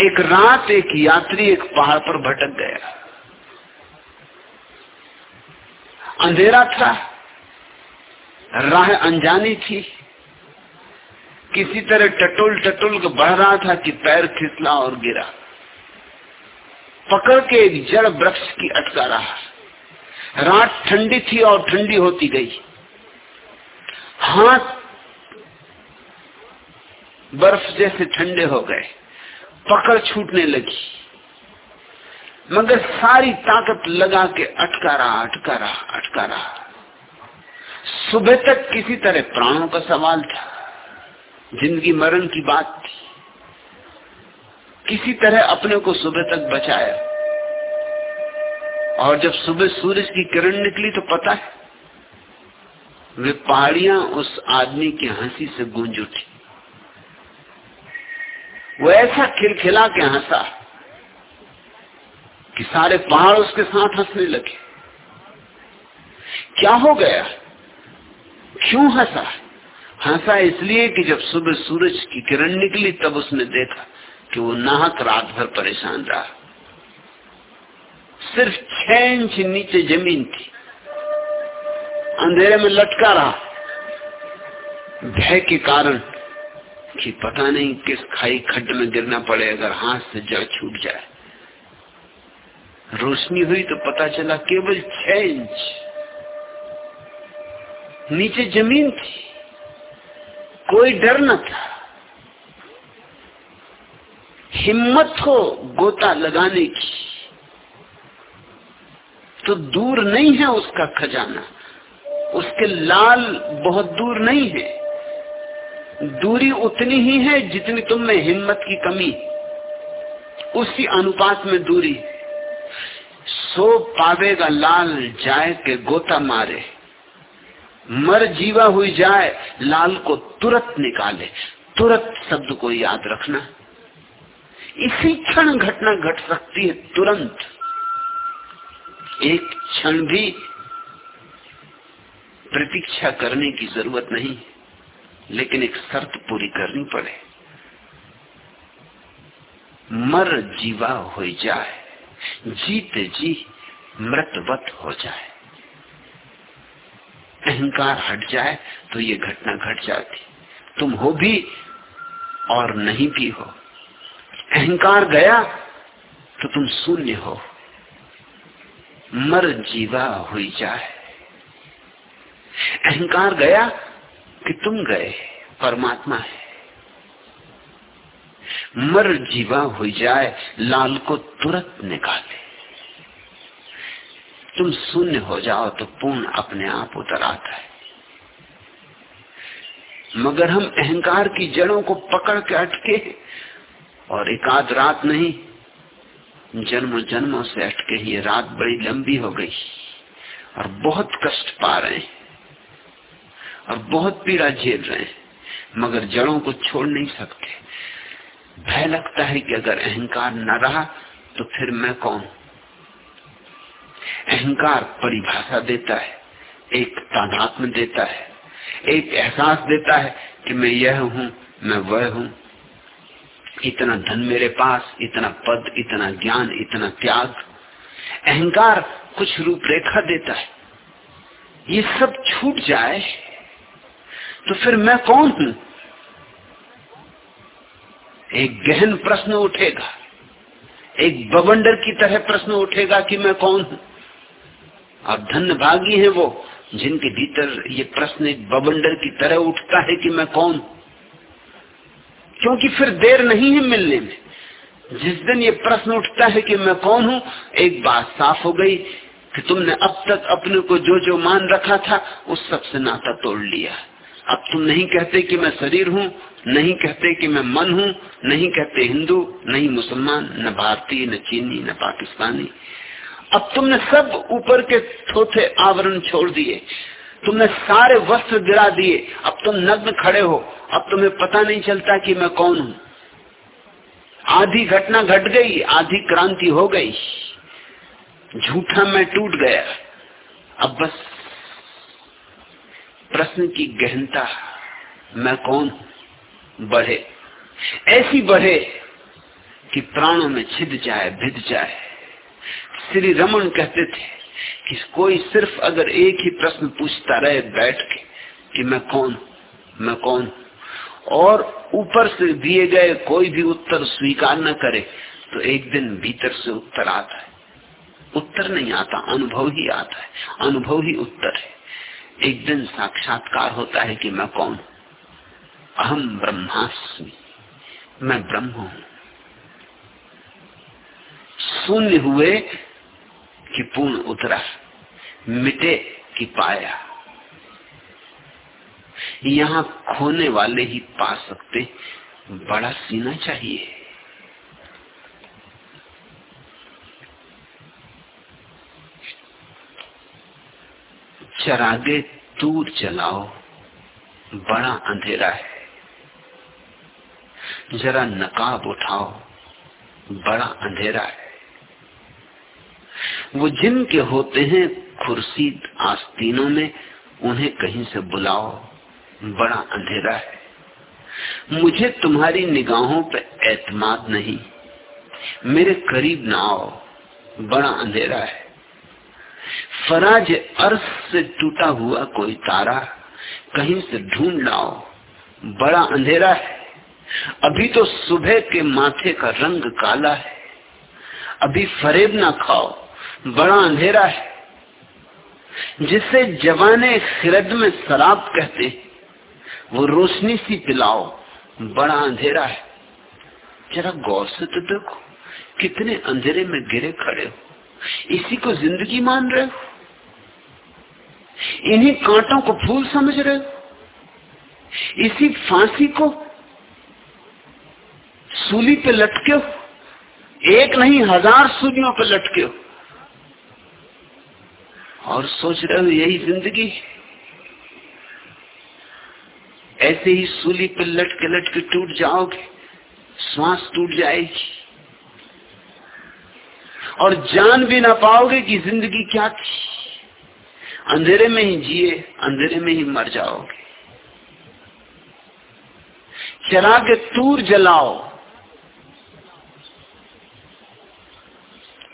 एक रात एक यात्री एक पहाड़ पर भटक गया। अंधेरा था, राह अनजानी थी। किसी तरह टटोल टटोल बढ़ रहा था कि पैर खिसला और गिरा। पकड़ के एक जड़ वृक्ष की अटका रहा। रात ठंडी थी और ठंडी होती गई। हाथ बर्फ़ जैसे ठंडे हो गए। पकड़ छूटने लगी। मगर सारी ताकत लगा के अटका रहा अटका रहा अटका रहा। सुबह तक किसी तरह प्राणों का सवाल था। ज़िंदगी मरण की बात थी। किसी तरह अपने को सुबह तक बचाया। और जब सुबह सूरज की किरण निकली तो पता है, वे पहाड़ियाँ उस आदमी की हँसी से गूंज उठी। वो ऐसा खिलखिला के हंसा। कि सारे पहाड़ उसके साथ हंसने लगे। क्या हो गया? क्यों हंसा? हंसा इसलिए कि जब सुबह सूरज की किरण निकली, तब उसने देखा कि वो नाहक रात भर परेशान रहा। सिर्फ़ छह इंच नीचे ज़मीन थी। अंधेरे में लटका रहा। भय के कारण कि पता नहीं किस खाई खड्ड में गिरना पड़े, अगर हाथ से जड़ छूट जाए। रोशनी हुई तो पता चला केवल छह इंच नीचे ज़मीन थी। कोई डर न था। हिम्मत हो गोता लगाने की तो दूर नहीं है उसका खजाना। उसके लाल बहुत दूर नहीं है। दूरी उतनी ही है जितनी तुम में हिम्मत की कमी। उसी अनुपात में दूरी सो पावेगा लाल जाए के गोता मारे। मर जीवा हुई जाए, लाल को तुरंत निकाले। तुरंत शब्द को याद रखना। इसी क्षण घटना घट सकती है तुरंत। एक क्षण भी प्रतीक्षा करने की ज़रूरत नहीं, लेकिन एक शर्त पूरी करनी पड़े। मर जीवा हो जाए। जीत जी मृतवत हो जाए। अहंकार हट जाए तो ये घटना घट जाती। तुम हो भी और नहीं भी हो। अहंकार गया तो तुम शून्य हो। मर जीवा हुई जाए। अहंकार गया कि तुम गए, परमात्मा है। मर जीवा हो जाए, लाल को तुरंत निकाले। तुम शून्य हो जाओ तो पूर्ण अपने आप उतर आता है। मगर हम अहंकार की जड़ों को पकड़ के अटके और एकाध रात नहीं जन्म जन्मों से अटके ये रात बड़ी लंबी हो गई, और बहुत कष्ट पा रहे हैं, और बहुत पीड़ा झेल रहे हैं, मगर जड़ों को छोड़ नहीं सकते। भय लगता है कि अगर अहंकार न रहा तो फिर मैं कौन? अहंकार परिभाषा देता है, एक तादात्म देता है, एक एहसास देता है कि मैं यह हूँ, मैं वह हूँ। इतना धन मेरे पास, इतना पद, इतना ज्ञान, इतना त्याग। अहंकार कुछ रूपरेखा देता है। ये सब छूट जाए तो फिर मैं कौन हूँ? एक गहन प्रश्न उठेगा। एक बवंडर की तरह प्रश्न उठेगा कि मैं कौन हूँ? अब धन्य भागी है वो, जिनके भीतर ये प्रश्न एक बवंडर की तरह उठता है कि मैं कौन क्योंकि फिर देर नहीं है मिलने में। जिस दिन ये प्रश्न उठता है कि मैं कौन हूँ, एक बात साफ़ हो गई कि तुमने अब तक अपने को जो जो मान रखा था, उस सबसे नाता तोड़ लिया। अब तुम नहीं कहते कि मैं शरीर हूँ, नहीं कहते कि मैं मन हूँ, नहीं कहते हिंदू, नहीं मुसलमान, न भारतीय, न चीनी, न पाकिस्तानी। अब तुमने सब ऊपर के थोथे आवरण छोड़ दिए। तुमने सारे वस्त्र गिरा दिए। अब तुम नग्न खड़े हो। अब तुम्हें पता नहीं चलता कि मैं कौन हूँ। आधी घटना घट गट गई, आधी क्रांति हो गई। झूठा मैं टूट गया। अब बस प्रश्न की गहनता मैं कौन? बढ़े। ऐसी बढ़े कि प्राणों में छिद जाए, भिद जाए। श्री रमन कहते थे कि कोई सिर्फ़ अगर एक ही प्रश्न पूछता रहे बैठ के कि मैं कौन? मैं कौन? और ऊपर से दिए गए कोई भी उत्तर स्वीकार न करे तो एक दिन भीतर से उत्तर आता है। उत्तर नहीं आता, अनुभव ही आता है। अनुभव ही उत्तर है। एक दिन साक्षात्कार होता है कि मैं कौन अहम ब्रह्मास्मि। मैं ब्रह्म हूँ। शून्य हुए कि पूर्ण उतरा, मिटे कि पाया। यहाँ खोने वाले ही पा सकते, बड़ा सीना चाहिए। चरागे दूर चलाओ बड़ा अंधेरा है। जरा नकाब उठाओ, बड़ा अंधेरा है। वो जिनके होते हैं खुर्शीद आस्तीनों में, उन्हें कहीं से बुलाओ, बड़ा अंधेरा है। मुझे तुम्हारी निगाहों पर एतमाद नहीं, मेरे करीब ना आओ, बड़ा अंधेरा है। फराज अर्श से टूटा हुआ कोई तारा कहीं से ढूंढ लाओ बड़ा अंधेरा है। अभी तो सुबह के माथे का रंग काला है। अभी फरेब ना खाओ, बड़ा अंधेरा है। जिसे जवाने खिरद में शराब कहते वो रोशनी सी पिलाओ, बड़ा अंधेरा है। जरा गौर से तो देखो, कितने अंधेरे में गिरे खड़े हो। इसी को ज़िंदगी मान रहे हो? इन्हीं कांटों को फूल समझ रहे हो? इसी फांसी को सूली पे लटके हो? एक नहीं, हज़ार सूलियों पे लटके हो? और सोच रहे हो, यही ज़िंदगी ऐसे ही सूली पे लटके लटके टूट जाओगे, श्वास टूट जाएगी। और जान भी ना पाओगे कि ज़िंदगी क्या थी। अंधेरे में ही जिए, अंधेरे में ही मर जाओगे। चला के तूर जलाओ।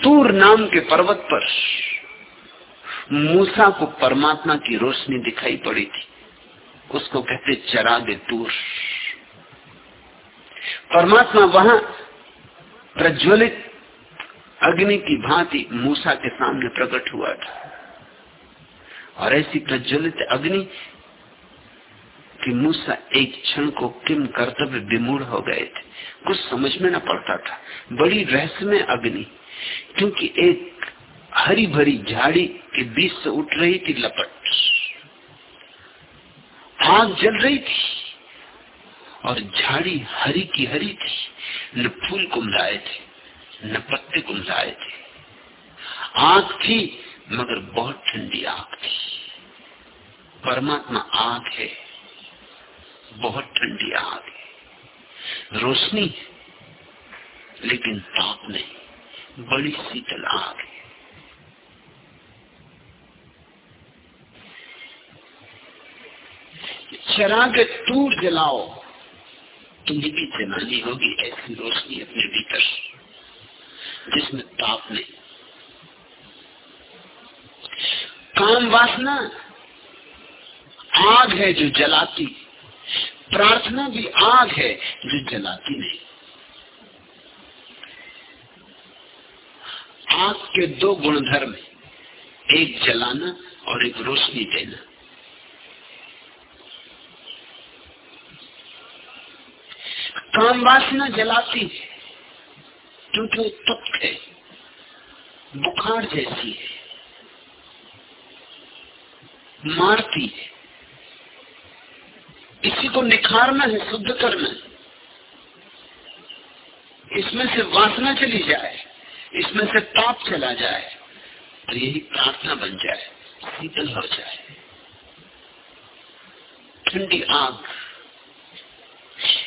तूर नाम के पर्वत पर मूसा को परमात्मा की रोशनी दिखाई पड़ी थी। उसको कहते चराग तूर। परमात्मा वहाँ प्रज्वलित अग्नि की भांति मूसा के सामने प्रकट हुआ था। और ऐसी प्रज्वलित अग्नि कि मूसा एक क्षण को किम कर्तव्य विमूढ़ हो गए थे। कुछ समझ में न पड़ता था। बड़ी रहस्यमय अग्नि, क्योंकि एक हरी भरी झाड़ी के बीच से उठ रही थी लपट। आग जल रही थी और झाड़ी हरी की हरी थी। न फूल कुमलाए थे, न पत्ते कुमलाए थे। आग थी मगर बहुत ठंडी आग थी। परमात्मा आग है, बहुत ठंडी आग है। रोशनी लेकिन ताप नहीं, बड़ी शीतल आग है। चराग तूर जलाओ, तुम्हें भी जलानी होगी ऐसी रोशनी अपने भीतर, जिसमें ताप नहीं। काम वासना, आग है जो जलाती, प्रार्थना भी आग है जो जलाती नहीं। आग के दो गुणधर्म एक जलाना और एक रोशनी देना। काम वासना जलाती है क्योंकि तप्त है, बुखार जैसी है। मारती है। इसी को निखारना है, शुद्ध करना है इसमें से वासना चली जाए, इसमें से ताप चला जाए तो यही प्रार्थना बन जाए, शीतल हो जाए। ठंडी आग।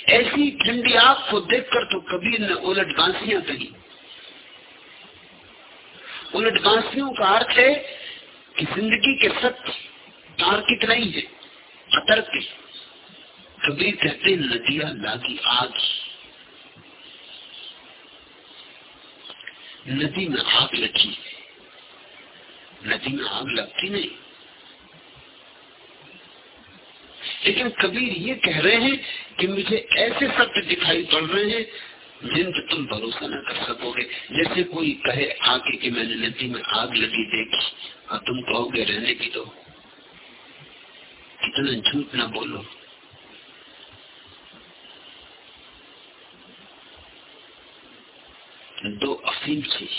ऐसी ठंडी आग को देखकर तो कबीर ने उलट बांसियाँ कही। उलट बांसियों का अर्थ है कि ज़िंदगी के सत्य तार्किक नहीं है, अतर्क कबीर कहते नदिया लागी आग। नदी में आग लगी। नदी में आग लगती नहीं। लेकिन कबीर ये कह रहे हैं कि मुझे ऐसे सत्य दिखाई पड़ रहे हैं जिन पर तुम भरोसा न कर सकोगे। जैसे कोई कहे आके कि मैंने नदी में आग लगी देखी, और तुम कहोगे, रहने की तो इतना झूठ ना बोलो। दो अफीम थी।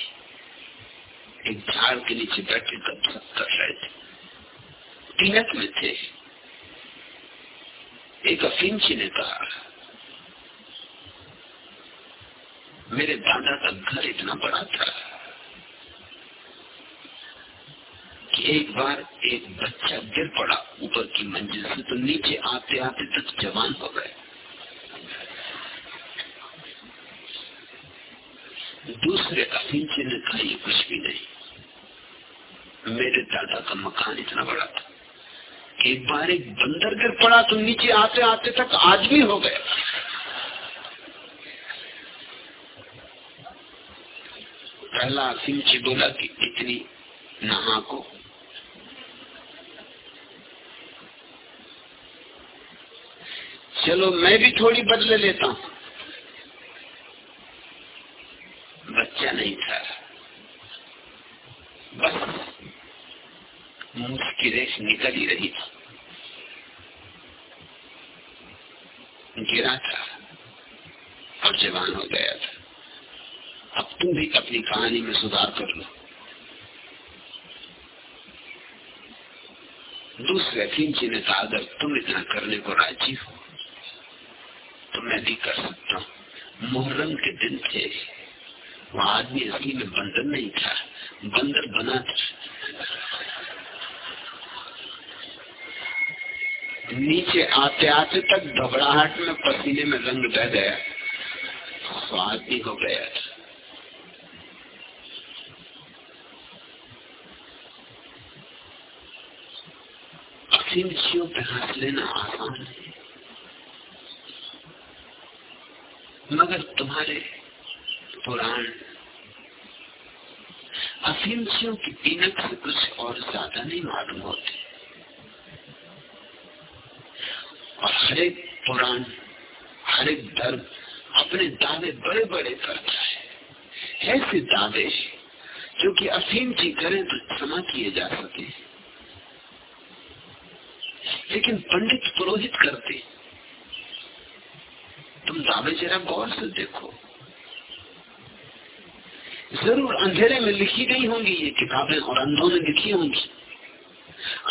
एक झाड़ के नीचे बैठे गप कर रहे थे। तिलक में थे। एक अफीम अफीमची ने कहा, मेरे दादा का घर इतना बड़ा था। कि एक बार एक बच्चा गिर पड़ा ऊपर की मंजिल से तो नीचे आते आते तक जवान हो गए। दूसरे अफीमचे ने कहा ये कुछ भी नहीं। मेरे दादा का मकान इतना बड़ा था। एक बार एक बंदर गिर पड़ा तो नीचे आते आते तक आदमी हो गया पहला सिंची बोला कि इतनी नहा को चलो, मैं भी थोड़ी बदले लेता हूँ। बच्चा नहीं था। बस की रेख निकल ही रही थी। गिरा था और जवान हो गया था। अब तुम भी अपनी कहानी में सुधार कर लो। दूसरे फिंची ने कहा अगर तुम इतना करने को राज़ी हो तो मैं भी कर सकता हूँ। मुहर्रम के दिन थे। वो आदमी असली में बंदर नहीं था। बंदर बना था। नीचे आते आते तक घबराहट में पसीने में रंग बह गया। तो आदमी हो गया था। असीम पे हंस लेना आसान है। मगर तुम्हारे पुराण अफीमसियों की पीनक से कुछ और ज़्यादा नहीं मालूम होते। और हरेक पुराण हरेक धर्म अपने दावे बड़े बड़े करता है। ऐसे दावे जो कि अफीम जी करें तो क्षमा किए जा सके। लेकिन पंडित पुरोहित करते तुम दावे जरा गौर से देखो। ज़रूर अंधेरे में लिखी गई होंगी ये किताबें और अंधों ने लिखी होंगी।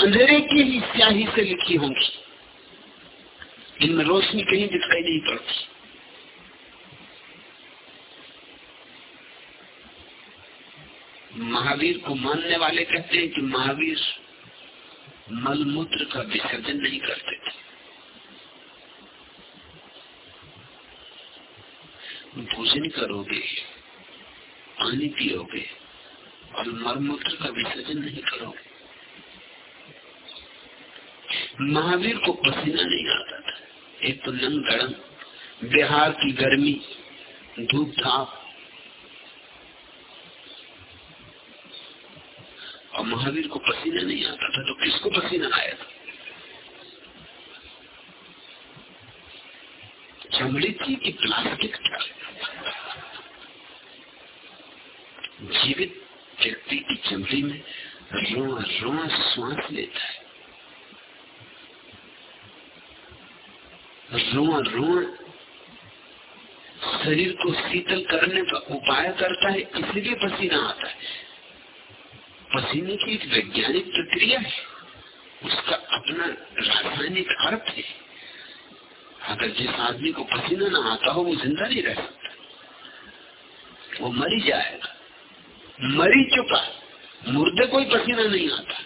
अंधेरे की ही स्याही से लिखी होंगी। इनमें रोशनी कहीं दिखाई नहीं पड़ती। महावीर को मानने वाले कहते हैं कि महावीर मलमूत्र का विसर्जन नहीं करते थे। भोजन करोगे, पानी पियोगे और मलमूत्र का विसर्जन नहीं करोगे। महावीर को पसीना नहीं आता था। एक तो नंग गड़म बिहार की गर्मी, धूप धाप। और महावीर को पसीना नहीं आता था तो किसको पसीना आया था? चमड़ी थी कि प्लास्टिक था? जीवित व्यक्ति की चमड़ी में रोआ रोआ श्वास लेता है। रोआ रोआ, शरीर को शीतल करने का उपाय करता है, इसलिए पसीना आता है। पसीने की एक वैज्ञानिक प्रक्रिया है, उसका अपना रासायनिक अर्थ है। अगर जिस आदमी को पसीना ना आता हो, वो ज़िंदा नहीं रह सकता। वो मरी जाएगा। मरी चुका मुर्दे कोई पसीना नहीं आता।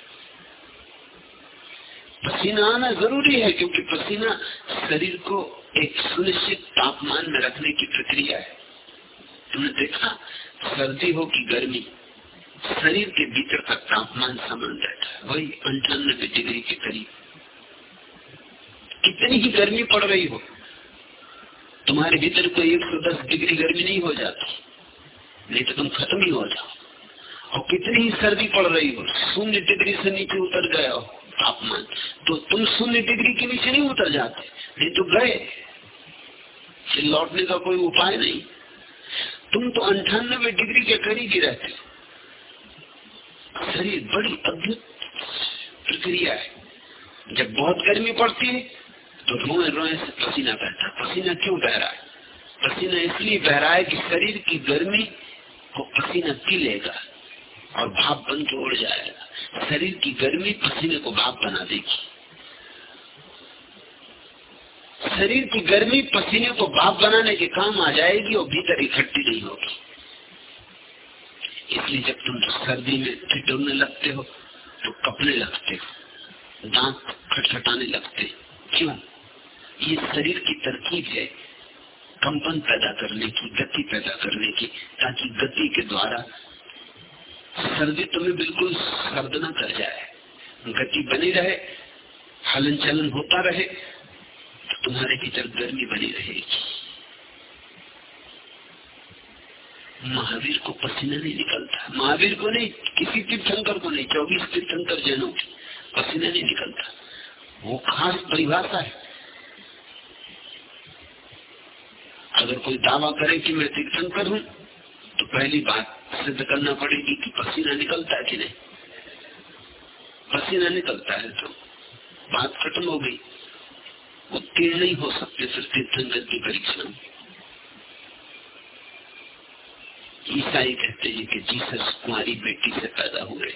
पसीना आना ज़रूरी है, क्योंकि पसीना शरीर को एक सुनिश्चित तापमान में रखने की प्रक्रिया है। तुमने देखा? सर्दी हो कि गर्मी। शरीर के भीतर का तापमान समान रहता है। वही अंठानबे डिग्री के करीब। कितनी ही गर्मी पड़ रही हो, तुम्हारे भीतर कोई एक सौ दस डिग्री गर्मी नहीं हो जाती। नहीं तो तुम खत्म ही हो जाओ। और कितनी ही सर्दी पड़ रही हो, शून्य डिग्री से नीचे उतर गया हो, तापमान। तो तुम शून्य डिग्री के नीचे नहीं उतर जाते, नहीं तो गए। लौटने का कोई उपाय नहीं। तुम तो अंठानबे डिग्री के करीब ही रहते हो। शरीर बड़ी अद्भुत प्रक्रिया है। जब बहुत गर्मी पड़ती है तो रोए रोए से पसीना बहता पसीना क्यों बह रहा है? पसीना इसलिए बह रहा है कि शरीर की गर्मी को पसीना पी लेगा और भाप बन के उड़ जाएगा। शरीर की गर्मी पसीने को भाप बना देगी। शरीर की गर्मी पसीने को भाप बनाने के काम आ जाएगी और भीतर इकट्ठी नहीं होगी। इसलिए जब तुम सर्दी में ठिठुरने लगते हो तो कपने लगते हो, दांत खटखटाने लगते क्यों? ये शरीर की तरकीब है। कंपन पैदा करने की, गति पैदा करने की, ताकि गति के द्वारा सर्दी तुम्हें बिल्कुल सर्द न कर जाए। गति बनी रहे हलन चलन होता रहे तो तुम्हारे भीतर गर्मी बनी रहेगी। महावीर को पसीना नहीं निकलता। महावीर को नहीं, किसी तीर्थंकर को नहीं, चौबीस तीर्थंकर जैनों पसीना नहीं निकलता। वो खास परिभाषा है। अगर कोई दावा करे कि मैं तीर्थंकर हूँ तो पहली बात सिद्ध करना पड़ेगी कि पसीना निकलता है कि नहीं? पसीना निकलता है तो बात खत्म हो गई। उत्तीर्ण नहीं हो सकते फिर तीर्थंकर की परीक्षा ईसाई कहते हैं कि जीसस कुमारी बेटी से पैदा हुए।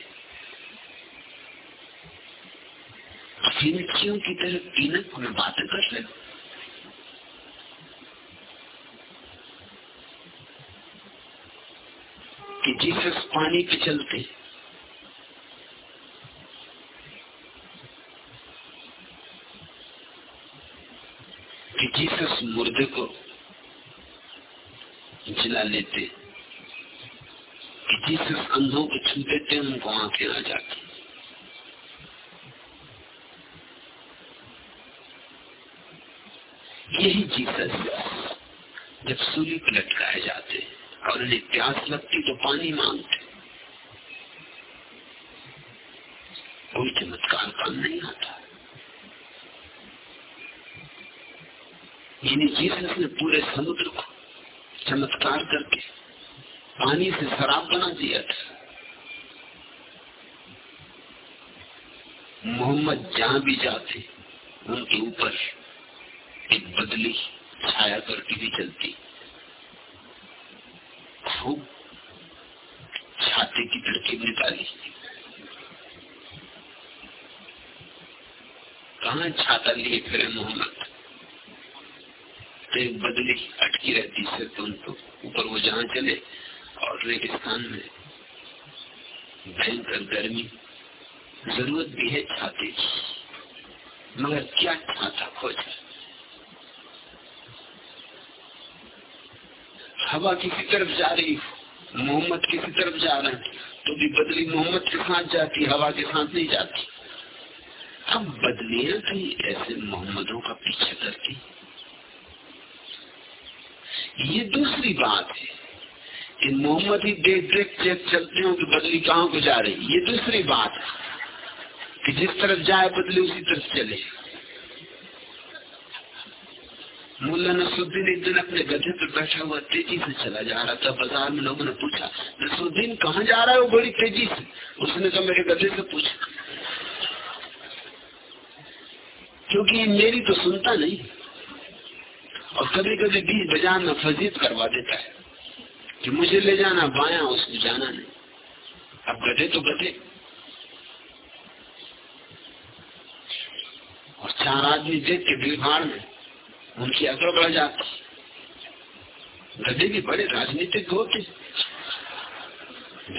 अफीनचियों की तरह पीनक में बातें कर रहे कि जीसस पानी पे चलते कि जीसस मुर्दे को जिला लेते कि जीसस अंधों को छू देते उनको आँखें आ जाती यही जीसस जब सूर्य को लटकाए जाते और उन्हें प्यास लगती तो पानी मांगते। कोई चमत्कार काम नहीं आता। यानी जीसस ने पूरे समुद्र को चमत्कार करके पानी से शराब बना दिया था। मोहम्मद जहाँ भी जाते, उनके ऊपर एक बदली छाया करके भी चलती। खूब छाते की तरकीब निकाली। कहा छाता लिए फिर मोहम्मद? तो बदली अटकी रहती सिर तो ऊपर वो जहाँ चले और रेगिस्तान में। भयंकर गर्मी। ज़रूरत भी है छाते की। मगर क्या छाता खोजा? हवा किसी तरफ़ जा रही, मोहम्मद किसी तरफ़ जा रहे तो भी बदली मोहम्मद के साथ जाती, हवा के साथ नहीं जाती। अब बदलियाँ कहीं ऐसे मोहम्मदों का पीछा करती। ये दूसरी बात है कि मोहम्मद ही देख देख चेक चलते हो कि बदली कहाँ को जा रही। ये दूसरी बात है कि जिस तरफ़ जाए, बदली उसी तरफ़ चले। मुल्ला नसरुद्दीन एक दिन अपने गधे पर बैठा हुआ तेज़ी से चला जा रहा था। बाज़ार में लोगों ने पूछा, नसरुद्दीन, कहाँ जा रहा है वो बड़ी तेज़ी से? उसने कहा, मेरे गधे से पूछा। क्योंकि मेरी तो सुनता नहीं और कभी कभी बीच बाज़ार में फजीत करवा देता है कि मुझे ले जाना, बाया उसने जाना नहीं। अब गधे तो गधे और चार आदमी देख के भीड़ भाड़ में उनकी अकड़ बढ़ जाती गधे भी बड़े राजनीतिक होते।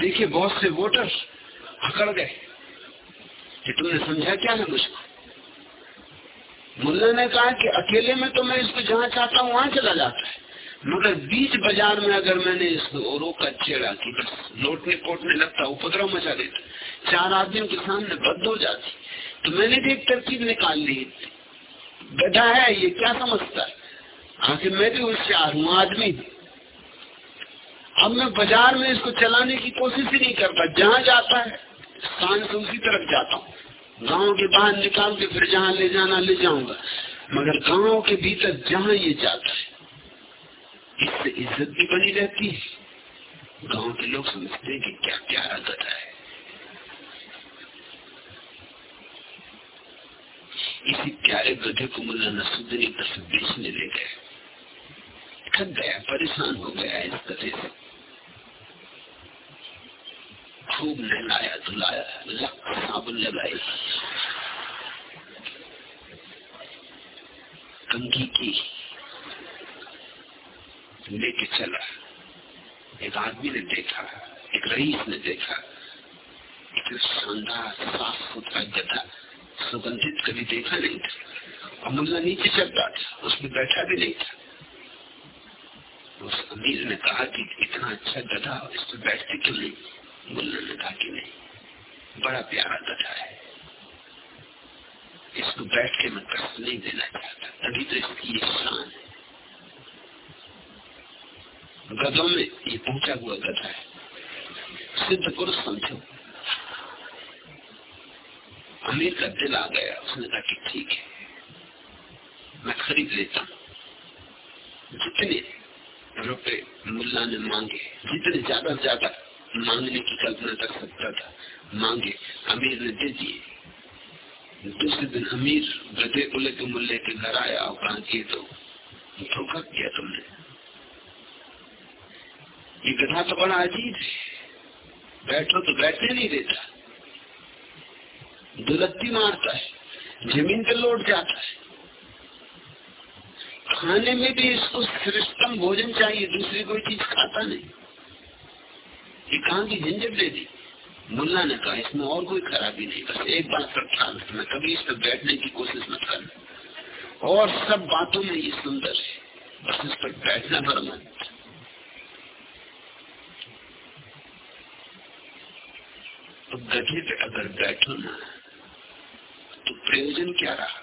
देखिए, बहुत से वोटर अकड़ गए। कि तुमने समझा क्या है मुझको? मुल्ला ने कहा कि अकेले में तो मैं इसको जहाँ चाहता हूँ, वहाँ चला जाता है। मगर बीच बाज़ार में अगर मैंने इसको रोका छेड़ा कि बस लौटने पोटने लगता, उपद्रव मचा देता, चार आदमियों के सामने बद्ध हो जाती तो मैंने भी एक तरकीब निकाल ली गधा है, ये क्या समझता है? आखिर मैं भी होशियार हूँ आदमी। अब मैं बाज़ार में इसको चलाने की कोशिश ही नहीं करता, जहाँ जाता है, स्थान से उसी तरफ़ जाता हूँ। गाँव के बाहर निकाल के फिर जहाँ ले जाना, ले जाऊँगा। मगर गाँव के भीतर जहाँ ये जाता है, इससे इज़्ज़त भी बनी रहती है। गाँव के लोग समझते हैं कि क्या प्यारा गधा है। इसी प्यारे गधे को मुला नसुद्दीन एक दफे बेचने ले गए। थक गया, परेशान हो गया इस गधे से। खूब नहलाया, धुलाया साबुन लगाई कंघी की। लेके चला। एक आदमी ने देखा, एक रईस ने देखा। इतना शानदार साफ़ सुथरा गधा सुगंधित कभी देखा नहीं था। और मुल्ला नीचे चलता था, उसमें बैठा भी नहीं था। उस अमीर ने कहा कि इतना अच्छा गधा इस पर बैठते क्यों नहीं? मुल्ला ने कहा कि नहीं, बड़ा प्यारा गधा है। इसको बैठ के मैं कष्ट नहीं देना चाहता, तभी तो इसकी शान है। गधों में ये पहुँचा हुआ गधा है, सिद्ध पुरुष समझो। अमीर का दिल आ गया उसने कहा कि ठीक है। मैं खरीद लेता हूँ। जितने रुपए मुल्ला ने मांगे, जितने ज़्यादा से ज़्यादा मांगने की कल्पना कर सकता था, मांगे, अमीर ने दे दिए। दूसरे दिन अमीर गधे को लेकर मुल्ले के घर आया और कहा कि तो धोखा किया तुमने। ये गधा तो बड़ा अजीब है। बैठो तो बैठने नहीं देता। दुलत्ती मारता है, ज़मीन पे लौट जाता है। खाने में भी इसको श्रेष्ठतम भोजन चाहिए, दूसरी कोई चीज़ खाता नहीं। ये कहा की झंझट दे दी? मुल्ला ने कहा, इसमें और कोई खराबी नहीं, बस एक बात पर ख्याल रखना, कभी इस पर बैठने की कोशिश मत करना। और सब बातों में ये सुंदर है, बस इस पर बैठना भर मत तो गधे पे अगर बैठो ना तो प्रयोजन क्या रहा?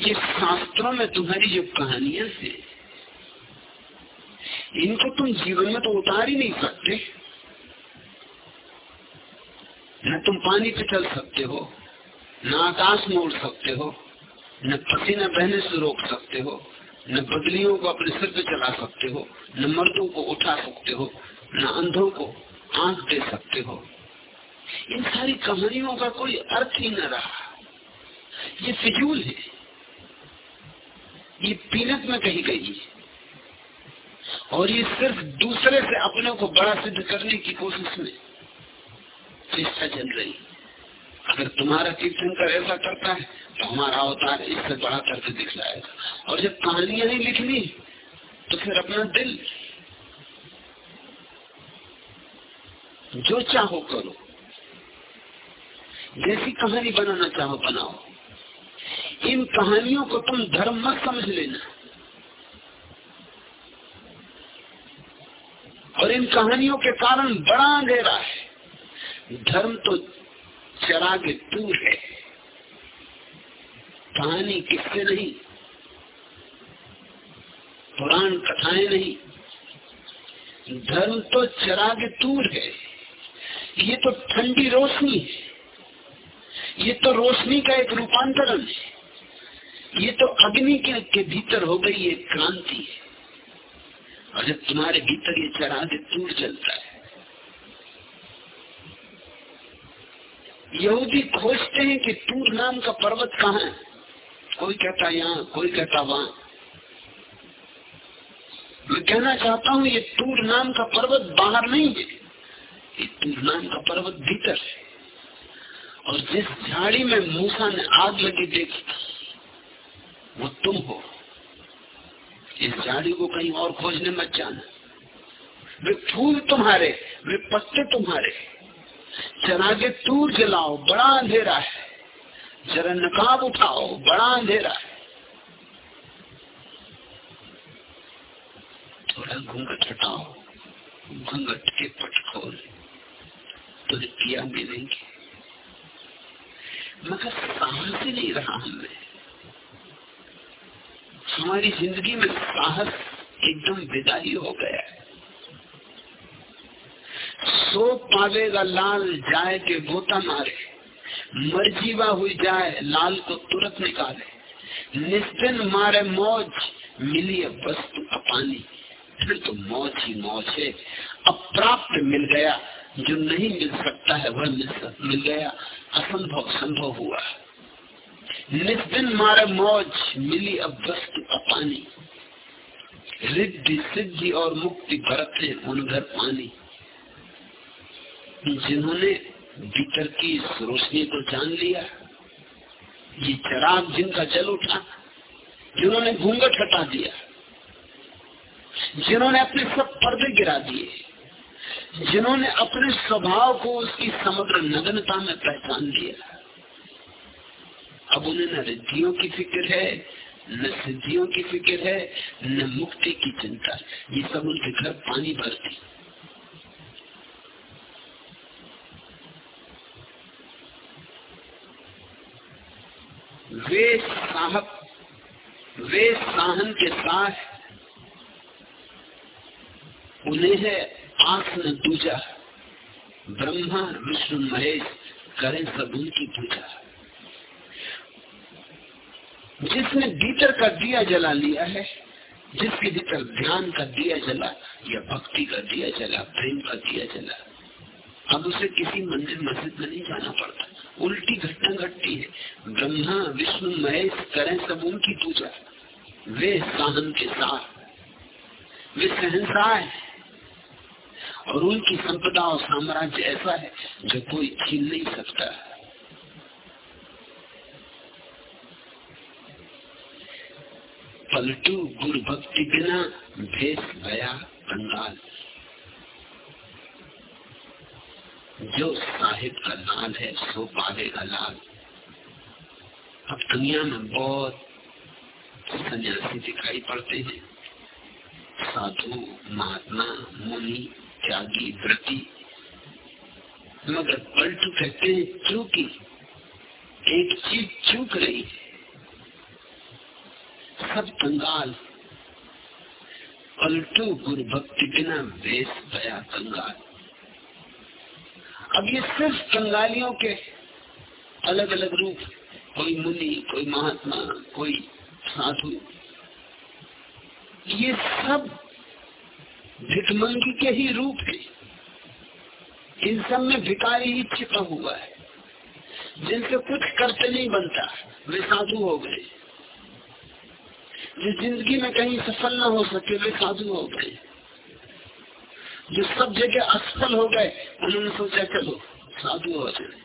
ये शास्त्रों में तुम्हारी जो कहानियाँ से इनको तुम जीवन में तो उतार ही नहीं सकते। न तुम पानी पे चल सकते हो, न आकाश में उड़ सकते हो, न पसीना बहने से रोक सकते हो, न बदलियों को अपने सिर पे चला सकते हो, न मर्दों को उठा सकते हो, न अंधों को आँख दे सकते हो। इन सारी कहानियों का कोई अर्थ ही न रहा। ये फिजूल है। ये पीनत में कही गई है। और ये सिर्फ़ दूसरे से अपने को बड़ा सिद्ध करने की कोशिश में चेष्टा चल रही अगर तुम्हारा कीर्तन तीर्थंकर ऐसा करता है तो हमारा अवतार इससे बड़ा करके दिखलाएगा। और जब कहानियाँ ही लिखनी तो फिर अपना दिल जो चाहो करो। जैसी कहानी बनाना चाहो, बनाओ। इन कहानियों को तुम धर्म मत समझ लेना। और इन कहानियों के कारण बड़ा अंधेरा है। धर्म तो चरागे दूर है। कहानी किससे नहीं? पुराण कथाएँ नहीं। धर्म तो चरागे दूर है। ये तो ठंडी रोशनी है। ये तो रोशनी का एक रूपांतरण है। ये तो अग्नि के, के भीतर हो गई एक क्रांति है। और जब तुम्हारे भीतर ये चरागे दूर चलता है यहूदी खोजते हैं कि तूर नाम का पर्वत कहाँ है। कोई कहता यहाँ कोई कहता वहाँ। मैं कहना चाहता हूँ ये तूर नाम का पर्वत बाहर नहीं है। ये तूर नाम का पर्वत भीतर है। और जिस झाड़ी में मूसा ने आग लगी देखी, वो तुम हो। इस झाड़ी को कहीं और खोजने मत जाना। वे फूल तुम्हारे, वे पत्ते तुम्हारे। चरागे तूर जलाओ, बड़ा अंधेरा है। जरा नकाब उठाओ, बड़ा अंधेरा है। थोड़ा घूंघट हटाओ, घूंघट के पट खोल तो पिया मिलेंगे। मगर साहस ही नहीं रहा हमें हमारी ज़िंदगी में साहस एकदम विदाई हो गया है। सो पावेगा लाल, जाए के गोता मारे। मरजीवा हुई जाए, लाल को तुरंत निकाले। निस्दिन मारे मौज, मिली है वस्तु अपानी फिर तो मौज ही मौज है। अप्राप्त मिल गया जो नहीं मिल सकता है वह मिल, गया। असंभव संभव हुआ। निस्दिन मारे मौज मिली अब वस्तु अपानी। रिद्धि सिद्धि और मुक्ति भरत घर पानी। जिन्होंने भीतर की रोशनी को जान लिया ये चराग जिनका जल उठा जिन्होंने घूंघट हटा दिया जिन्होंने अपने सब पर्दे गिरा दिए जिन्होंने अपने स्वभाव को उसकी समग्र नग्नता में पहचान लिया। अब उन्हें न रिद्धियों की फ़िक्र है, न सिद्धियों की फ़िक्र है, न मुक्ति की चिंता। ये सब उनके घर पानी भरती। वे साहब, वे साहन के साथ उन्हें है आस न दूजा ब्रह्मा, विष्णु, महेश करें सब उनकी पूजा जिसने भीतर का दिया जला लिया है, जिसके भीतर ध्यान का दिया जला या भक्ति का दिया जला, प्रेम का दिया जला, अब उसे किसी मंदिर मस्जिद में नहीं जाना पड़ता। उल्टी घटना घटती है। ब्रह्मा, विष्णु, महेश करें सब उनकी पूजा वे साहन के साथ। वे सहनशाह है। और उनकी संपदा और साम्राज्य ऐसा है जो कोई छीन नहीं सकता। पलटू गुरु भक्ति बिना भेष गया कंगाल जो साहिब का लाल है, सो पालेगा लाल। अब दुनिया में बहुत सन्यासी दिखाई पड़ते हैं। साधु, महात्मा, मुनि त्यागी व्रति मगर पलटू कहते हैं क्योंकि एक चीज़ चूक रही सब कंगाल पलटू गुरु भक्ति बिना वेश गया कंगाल अब ये सिर्फ़ कंगालियों के अलग अलग रूप, कोई मुनि, कोई महात्मा, कोई साधु। ये सब भिकमंगी के ही रूप है इन सब में भिकारी ही छिपा हुआ है। जिनसे कुछ करते नहीं बनता, वे साधु हो गए। जो ज़िंदगी में कहीं सफल न हो सके, वे साधु हो गए। जो सब जगह असफल हो गए, उन्होंने सोचा, चलो, साधु हो जाए।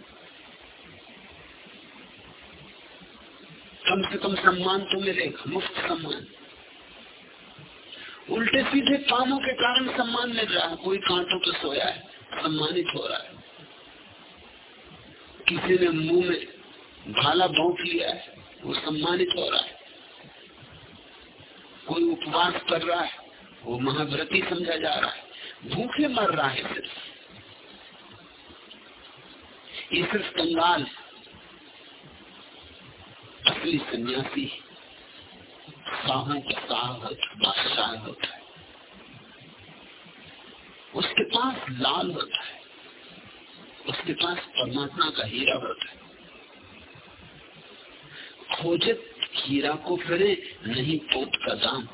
कम से कम सम्मान तो मिलेगा, मुफ़्त सम्मान। उल्टे सीधे कामों के कारण सम्मान मिल रहा है। कोई कांटों पे सोया है, सम्मानित हो रहा है। किसी ने मुँह में भाला भोंक लिया है, वो सम्मानित हो रहा है। कोई उपवास कर रहा है, वो महाव्रती समझा जा रहा है। भूखे मर रहा है सिर्फ़। ये सिर्फ़ कंगाल असली सन्यासी होता है। उसके पास लाल होता है। उसके पास परमात्मा का हीरा होता है। खोजत हीरा को फिरे, नहीं पोत का दाम।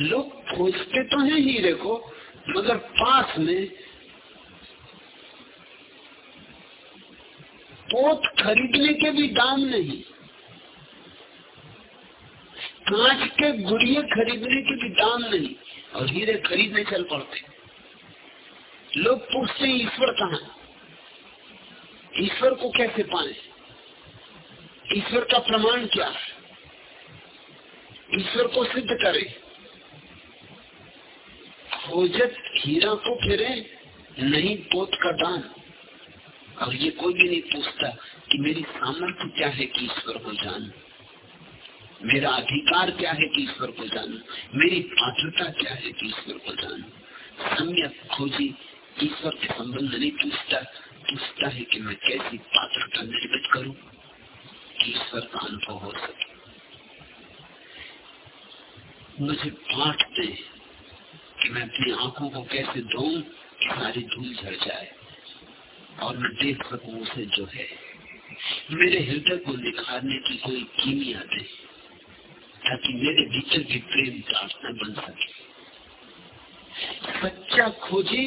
लोग खोजते तो हैं हीरे को, मगर पास में पोत खरीदने के भी दाम नहीं। कांच के गुड़िए खरीदने के भी दाम नहीं, और हीरे खरीदने चल पड़ते लोग पूछते ईश्वर कहा ईश्वर को कैसे पाए? ईश्वर का प्रमाण क्या है? ईश्वर को सिद्ध करे। खोजत हीरा को फिरे, नहीं पोत का दान। और ये कोई भी नहीं पूछता कि मेरी सामर्थ्य क्या है कि ईश्वर को जानू। मेरा अधिकार क्या है कि ईश्वर को जानू? मेरी पात्रता क्या है कि ईश्वर को जानू? सम्यक खोजी ईश्वर के संबंध नहीं पूछता पूछता है कि मैं कैसी पात्रता निर्मित करूँ कि ईश्वर का अनुभव हो सके। मुझे पाठ दे कि मैं अपनी आँखों को कैसे धोऊं कि सारी धूल झड़ जाए और मैं देख सकूँ उसे जो है। मेरे हृदय को निखारने की कोई कीमिया दे। ताकि मेरे भीतर की प्रेम प्रार्थना बन सके। सच्चा खोजी,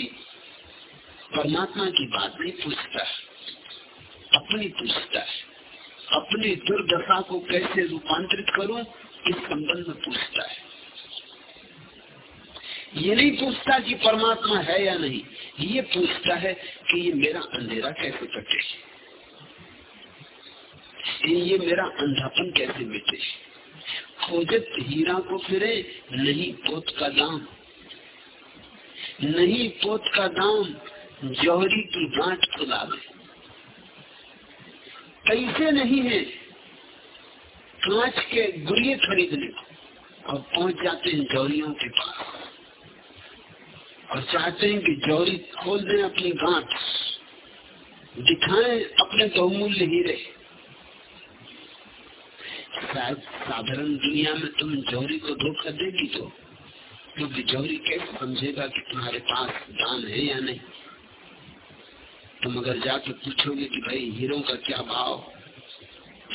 परमात्मा की बात नहीं पूछता अपनी पूछता है। अपनी दुर्दशा को कैसे रूपांतरित करूँ, इस संबंध में पूछता है। ये नहीं पूछता कि परमात्मा है या नहीं, ये पूछता है कि ये मेरा अंधेरा कैसे कटे। ये मेरा अंधापन कैसे मिटे। खोजत हीरा को फिरे, नहीं पोत का दाम। नहीं पोत का दाम, जौहरी की गांठ खुला दे कैसे नहीं है, कांच के गुड़िए खरीदने को। और पहुँच जाते हैं जौहरियों के पास। और चाहते हैं कि जौहरी खोल दें अपनी गांठ। दिखाएँ, अपने बहुमूल्य हीरे। शायद साधारण दुनिया में तुम जौहरी को धोखा देगी तो? क्योंकि जौहरी कैसे समझेगा कि तुम्हारे पास दान है या नहीं? तुम अगर जाके पूछोगे कि भाई हीरो का क्या भाव?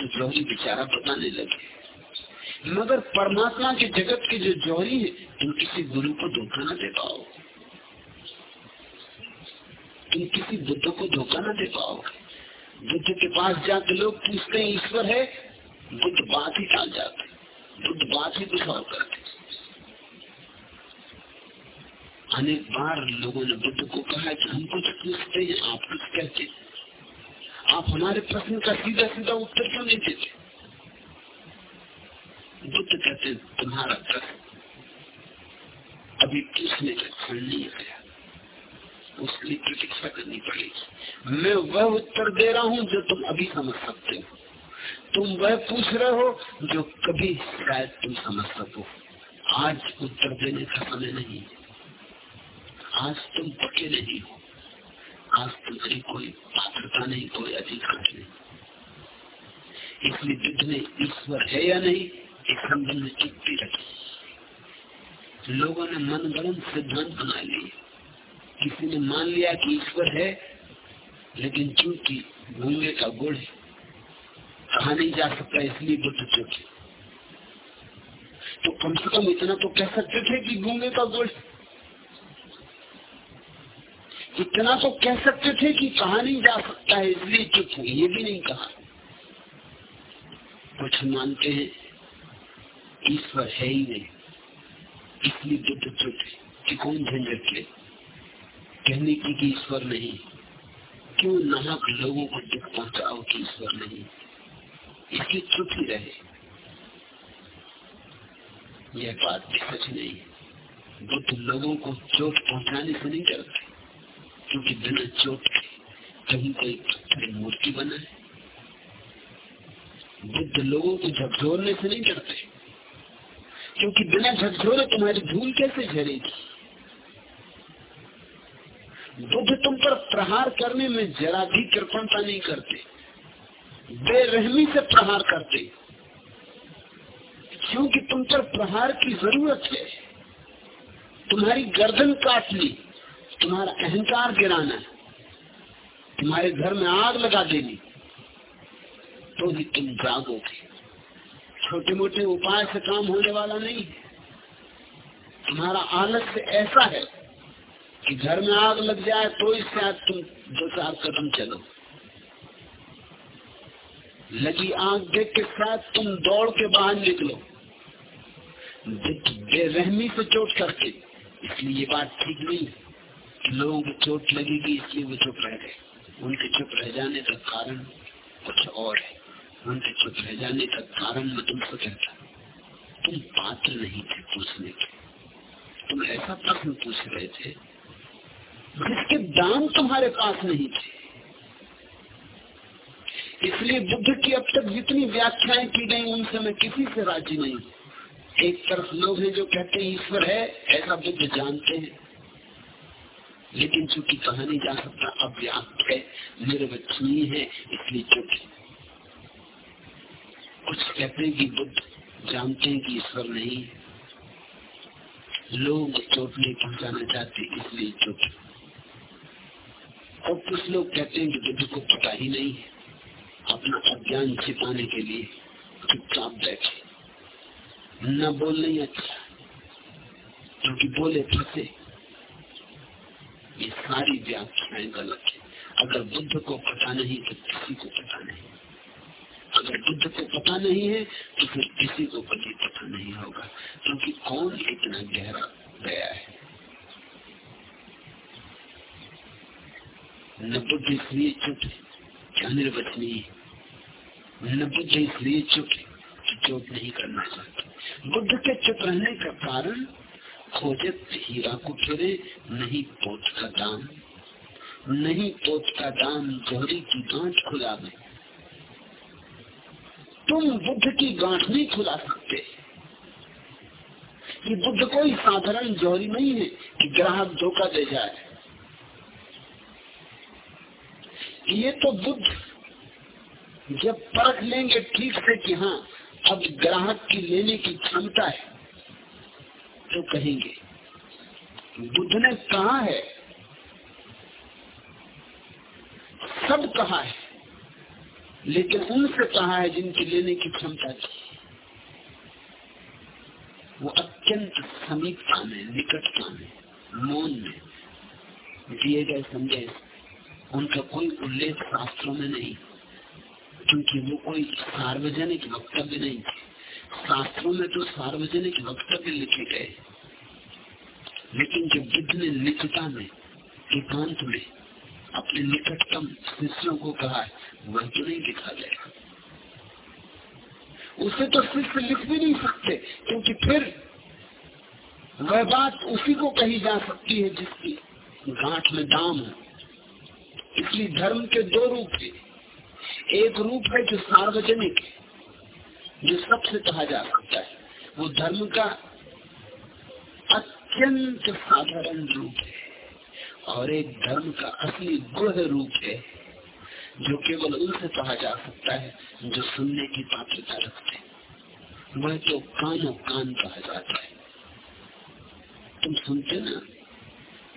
तो जौहरी बेचारा बताने लगे। मगर परमात्मा के जगत के जो जौहरी है, तुम किसी गुरु को धोखा न दे पाओ। तुम किसी बुद्ध को धोखा न दे पाओगे बुद्ध के पास जाके लोग पूछते ईश्वर है बुद्ध बात ही टाल जाते, बुद्ध बात ही कुछ करते। अनेक बार लोगों ने बुद्ध को कहा कि हम कुछ पूछते हैं, आप कुछ कहते आप हमारे प्रश्न का सीधा सीधा उत्तर क्यों नहीं देते? बुद्ध कहते तुम्हारा प्रश्न अभी पूछने का क्षण नहीं आया। उसके लिए प्रतीक्षा करनी पड़ेगी। मैं वह उत्तर दे रहा हूँ जो तुम अभी समझ सकते हो। तुम वह पूछ रहे हो जो कभी शायद तुम समझ सको। आज उत्तर देने का समय नहीं। आज तुम पके नहीं हो। आज तुम्हारी कोई पात्रता नहीं, कोई अधिकार नहीं। इसलिए युद्ध में ईश्वर है या नहीं, इस संबंध में चुप्पी रखी लोगों ने मन गणन सिद्धांत बना लिए। किसी ने मान लिया कि ईश्वर है, लेकिन चूँकि गूँगे का गुड़ कहा नहीं जा सकता, इसलिए बुद्ध चुप तो कम से कम इतना तो कह सकते थे कि गूँगे का गुड़ इतना तो कह सकते थे कि कहा नहीं जा सकता है इसलिए चुप हुई। ये भी नहीं कहा। कुछ मानते हैं, ईश्वर है ही नहीं। इसलिए बुद्ध चुप है कि कौन झंझट ले? कहने की कि ईश्वर नहीं। क्यों नाहक लोगों को दुख पहुंचाओ कि ईश्वर नहीं? चुप ही रहे। यह बात भी सच नहीं बुद्ध लोगों को चोट पहुँचाने से नहीं डरते, क्योंकि बिना चोट के कहीं कोई पत्थर मूर्ति बना है। बुद्ध लोगों को झकझोरने से नहीं डरते, क्योंकि बिना झकझोरे तुम्हारी धूल कैसे झरेगी? बुद्ध तुम पर प्रहार करने में जरा भी कृपणता नहीं करते। बेरहमी से प्रहार करते क्योंकि तुम पर प्रहार की ज़रूरत है। तुम्हारी गर्दन काट ली, तुम्हारा अहंकार गिराना तुम्हारे घर में आग लगा देनी तो भी तुम जागोगे छोटे मोटे उपाय से काम होने वाला नहीं तुम्हारा आलस्य ऐसा है कि घर में आग लग जाए तो इससे आज तुम दो चार कदम चलो। लगी आग देख के साथ तुम दौड़ के बाहर निकलो। बेरहमी से चोट करके। इसलिए ये बात ठीक नहीं लोगों को चोट लगेगी, इसलिए वो चुप रह गए। उनके चुप रह जाने का कारण कुछ और है। उनके चुप रह जाने का कारण मैं तुमसे कहता तुम पात्र नहीं थे पूछने के। तुम ऐसा प्रश्न पूछ रहे थे जिसके दाम तुम्हारे पास नहीं थे। इसलिए बुद्ध की अब तक जितनी व्याख्याएँ की गई उनसे मैं किसी से राज़ी नहीं। एक तरफ़ लोग हैं जो कहते हैं, ईश्वर है, ऐसा बुद्ध जानते हैं। लेकिन चूँकि कहा नहीं जा सकता अव्याप्त है, निर्वचनीय है, इसलिए चुप कुछ कहते हैं कि बुद्ध जानते हैं कि ईश्वर नहीं लोग चोट नहीं पहुंचाना चाहते, इसलिए चुप और कुछ लोग कहते हैं कि बुद्ध को पता ही नहीं है। अपना अज्ञान छिपाने के लिए चुपचाप बैठे। न बोलना ही अच्छा क्योंकि बोले फंसे ये सारी व्याख्याएँ गलत है। अगर बुद्ध को पता नहीं तो किसी को पता नहीं। अगर बुद्ध को पता नहीं है तो फिर किसी को कभी पता नहीं होगा, क्योंकि कौन इतना गहरा गया है? न बुद्ध इसलिए चुप क्या निर्वचनीय न बुद्ध इसलिए चुप चोट नहीं करना चाहते। बुद्ध के चुप रहने का कारण खोजत हीरा को फिरे नहीं पोत का दाम। नहीं पोत का दाम जोहरी की गांठ खुला में तुम बुद्ध की गांठ नहीं खुला सकते। कि बुद्ध कोई साधारण जोहरी नहीं है कि ग्राहक धोखा दे जाए। ये तो बुद्ध, जब परख लेंगे ठीक से कि हाँ अब ग्राहक की लेने की क्षमता है तो कहेंगे, बुद्ध ने कहा है, सब कहा है, लेकिन उनसे कहा है जिनकी लेने की क्षमता थी। वो अत्यंत समीपता में, निकटता में, मौन में दिए गए संदेश उनका कोई उल्लेख शास्त्रों में नहीं, क्योंकि वो कोई सार्वजनिक वक्तव्य नहीं शास्त्रों में तो सार्वजनिक वक्तव्य लिखे गए। लेकिन जब बुद्ध ने निकटता में, एकांत में अपने निकटतम शिष्यों को कहा, वह तो नहीं लिखा जाएगा उसे तो शिष्य लिख भी नहीं सकते, क्योंकि फिर वह बात उसी को कही जा सकती है जिसकी गांठ में दाम हो। इसलिए धर्म के दो रूप है। एक रूप है जो सार्वजनिक है, जो सबसे कहा जा सकता है। वो धर्म का अत्यंत साधारण रूप है और एक धर्म का असली गुह रूप है, जो केवल उनसे कहा जा सकता है, जो सुनने की पात्रता रखते वह तो कानो कान कहा जाता है। तुम सुनते ना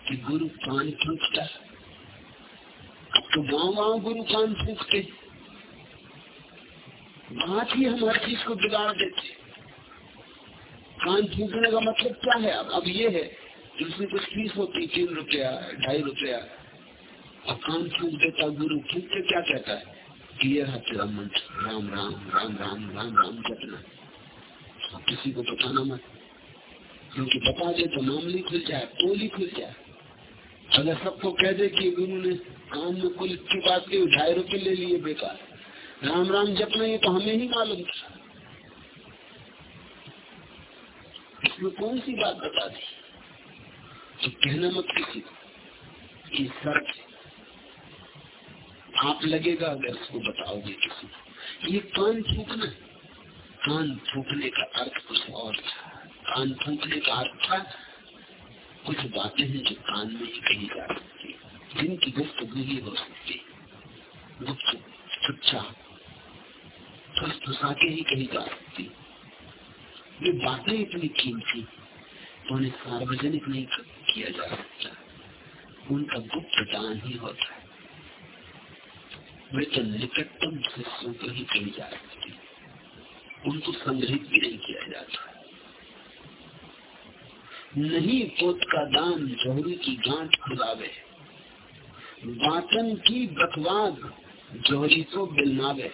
कि गुरु कान फूकता अब तो गाँव गाँव गुरु कान फूकते बात ही हम हर चीज़ को बिगाड़ देते कान फूकने का मतलब क्या है? अब अब ये है, कि उसमें कुछ फ़ीस होती, तीन रुपया, ढाई रुपया। और कान फूक देता, गुरु फूक के क्या कहता है? कि ये है तेरा मंत्र, राम राम राम राम राम राम जपना। किसी को बताना मत, क्योंकि बता दे तो मामली खुल जाए टोली खुल जाए। अगर सबको कह दे कि गुरु ने कान में कुल की बात की ढाई रुपये ले लिए बेकार। राम राम जपना ये तो हमें ही मालूम था। इसमें कौन सी बात बता दी? तो कहना मत किसी को कि सर आप लगेगा अगर इसको बताओगे किसी को। ये कान फूकना कान फूकने का अर्थ कुछ और था। कान फूकने का अर्थ था कुछ बातें हैं जो कान में ही कही जा सकती जिनकी गुप्त ही हो सकती गुप्त चुपचाप फुसफुसा के ही कही जा सकती ये बातें इतनी कीमती तो उन्हें सार्वजनिक नहीं किया जा सकता। उनका गुप्त दान ही होता है। वे तो निकटतम शिष्यों को ही कही जा सकती उनको संग्रहित भी नहीं किया जाता नहीं पोत का दान जौहरी की गांठ खुलावे बातन की बकवाद जोहरी को बिलनावे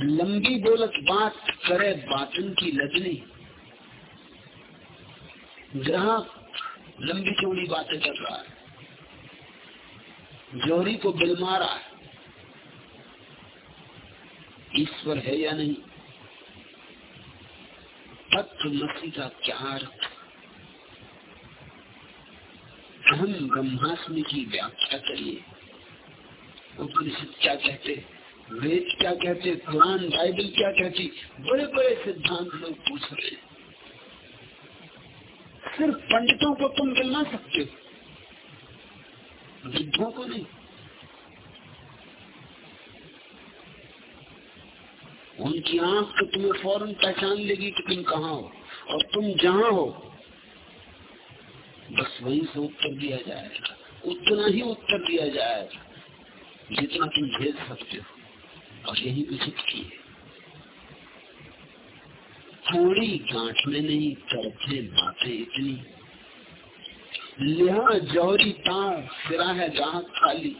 लंबी बोलत बात करे बातन की लदनी ग्राहक लंबी चौड़ी बातें कर रहा है। जोहरी को बिल मारा ईश्वर है या नहीं? तत्व मसी का क्या अर्थ हम ब्रह्मास्मि की व्याख्या करिए। उपनिषद क्या कहते, वेद क्या कहते कुरान बाइबल क्या कहती बड़े बड़े सिद्धांत लोग पूछ रहे सिर्फ़ पंडितों को तुम मिलना सकते हो विद्धों को नहीं। उनकी आँख तो तुम्हें फ़ौरन पहचान लेगी कि तुम कहाँ हो और तुम जहाँ हो। बस वहीं से उत्तर दिया जाएगा। उतना ही उत्तर दिया जाएगा जितना तुम भेज सकते हो। और यही उचित की है। थोड़ी गांठ में नहीं करते बातें इतनी। लिहा जौहरी तार, सिरा है जहाँ खाली।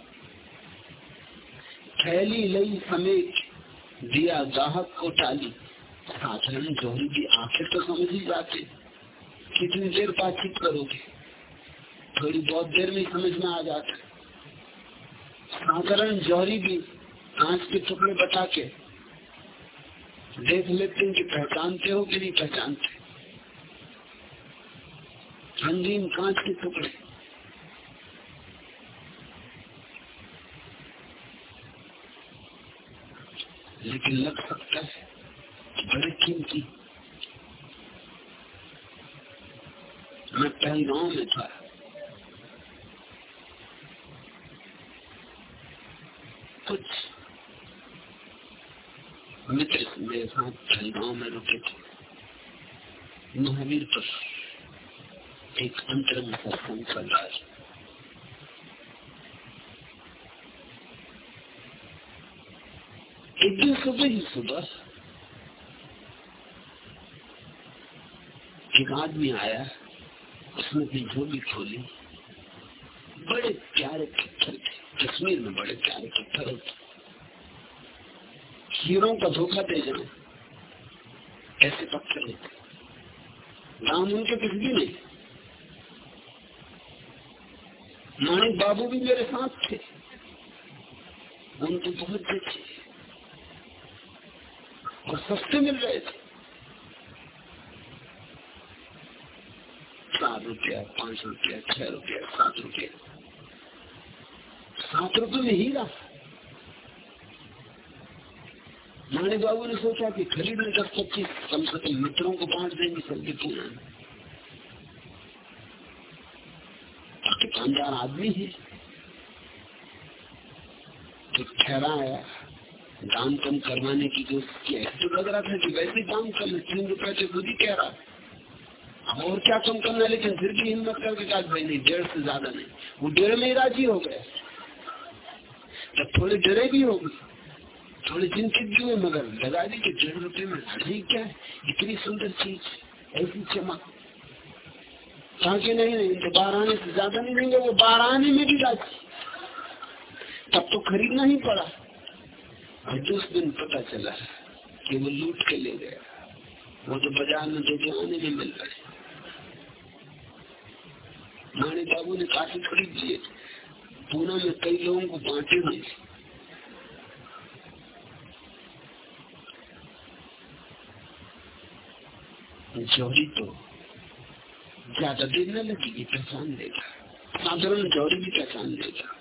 थैली लई समेत दिया गाहक को टाली। साधारण जौहरी की आखिर तो समझ ही जाते। कितनी देर बातचीत करोगे? थोड़ी बहुत देर में समझ में आ जाता। साधारण जोहरी भी कांच के टुकड़े बता के देख लेते हैं कि पहचानते हो कि नहीं पहचानते। रंगीन कांच के टुकड़े। लेकिन लग सकता है बड़े कीमती मैं पहलगांव में था। कुछ मित्र मेरे साथ पहलगांव में रुके थे। महावीर पर एक अंतरंग सत्संग चल रहा है एक सुबह ही सुबह एक आदमी आया, उसने अपनी झोली खोली। बड़े प्यारे पत्थर थे। कश्मीर में बड़े प्यारे पत्थर होते। हीरों का धोखा दे जाए ऐसे पत्थर होते। नाम उनके कुछ भी नहीं। माणिक बाबू भी मेरे साथ थे। उनको बहुत देखे और सस्ते मिल रहे थे। चार रुपया, पाँच रुपया, छह रुपया, सात रुपया। सात रुपये में हीरा। माने बाबू ने सोचा कि खरीद में दस पच्चीस कम से कम मित्रों को बांट देंगे सबके पूरा दुकानदार आदमी है। तो ठहरा आया। दाम कम करवाने की कोशिश की ऐसे लग रहा था कि वैसे दाम कम है, तीन रुपए से खुद ही कह रहा अब और क्या कम करना है? लेकिन फिर भी हिम्मत करके कहा भाई नहीं, डेढ़ से ज़्यादा नहीं। वो डेढ़ में ही राज़ी हो गए तब थोड़े डरे भी हो गए, थोड़े चिंतित भी हुए, मगर लगा दी कि डेढ़ रुपए में नहीं क्या है? इतनी सुंदर चीज़, ऐसी चमक। कहा कि नहीं नहीं तो बारह आने से ज़्यादा नहीं देंगे, वो बारह आने में भी राज़ी। तब तो खरीदना ही पड़ा। और जिस दिन पता चला कि वो लूट के ले गया, वो तो बाज़ार में दो आने में मिल रहे माने बाबू ने काफ़ी खरीद लिए, पूना में कई लोगों को बांटे हुए जौहरी तो ज़्यादा देर न लगेगी पहचान लेगा साधारण जौहरी भी पहचान लेगा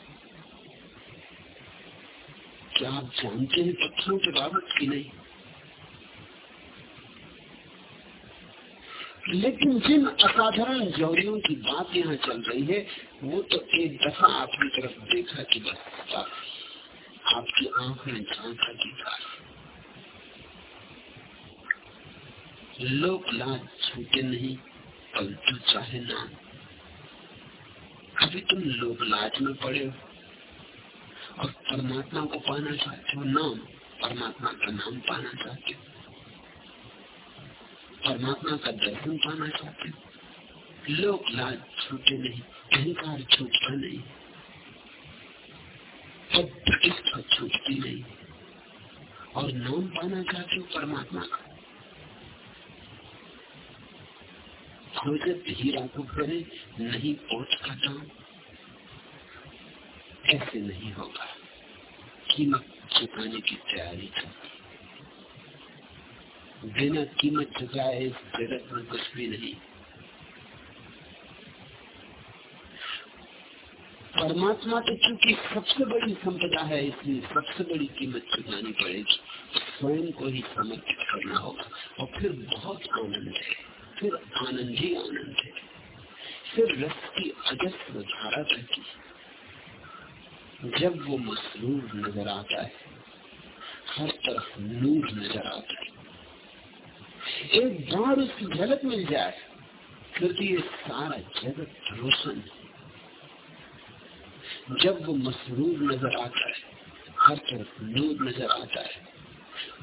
क्या आप जानते हैं पत्थरों के बाबत की नहीं? लेकिन जिन असाधारण जौहरियों की बात यहाँ चल रही है, वो तो एक दफ़ा आपकी तरफ़ देखा कि बस आपकी आँख में झांका दिखा लोक लाज छूटे नहीं, परंतु चाहे नाम अभी तुम लोक लाज में पड़े हो। और परमात्मा को पाना चाहते हो, नाम, परमात्मा का नाम पाना चाहते हो। परमात्मा का दर्शन पाना चाहते हो। लोक लाज छूटे नहीं, अहंकार छूटता नहीं। और प्रतिष्ठा छूटती नहीं। और नाम पाना चाहते हो परमात्मा का। खोजत हीरा को करे नहीं पहुँच का दाम ऐसे नहीं होगा। कीमत चुकाने की तैयारी करती बिना कीमत चुकाए इस जगत में कुछ भी नहीं। परमात्मा तो चूँकि सबसे बड़ी संपदा है, इसलिए सबसे बड़ी कीमत चुकानी पड़ेगी। स्वयं को ही समर्पित करना होगा। और फिर बहुत आनंद है। फिर आनंद ही आनंद है। फिर रस की अजस्त्र धारा बहती जब वो मसरूर नज़र आता है, हर तरफ़ नूर नज़र आता है। एक बार उसकी झलक मिल जाए, क्योंकि ये सारा जगत रोशन है। जब वो मसरूर नज़र आता है, हर तरफ़ नूर नज़र आता है।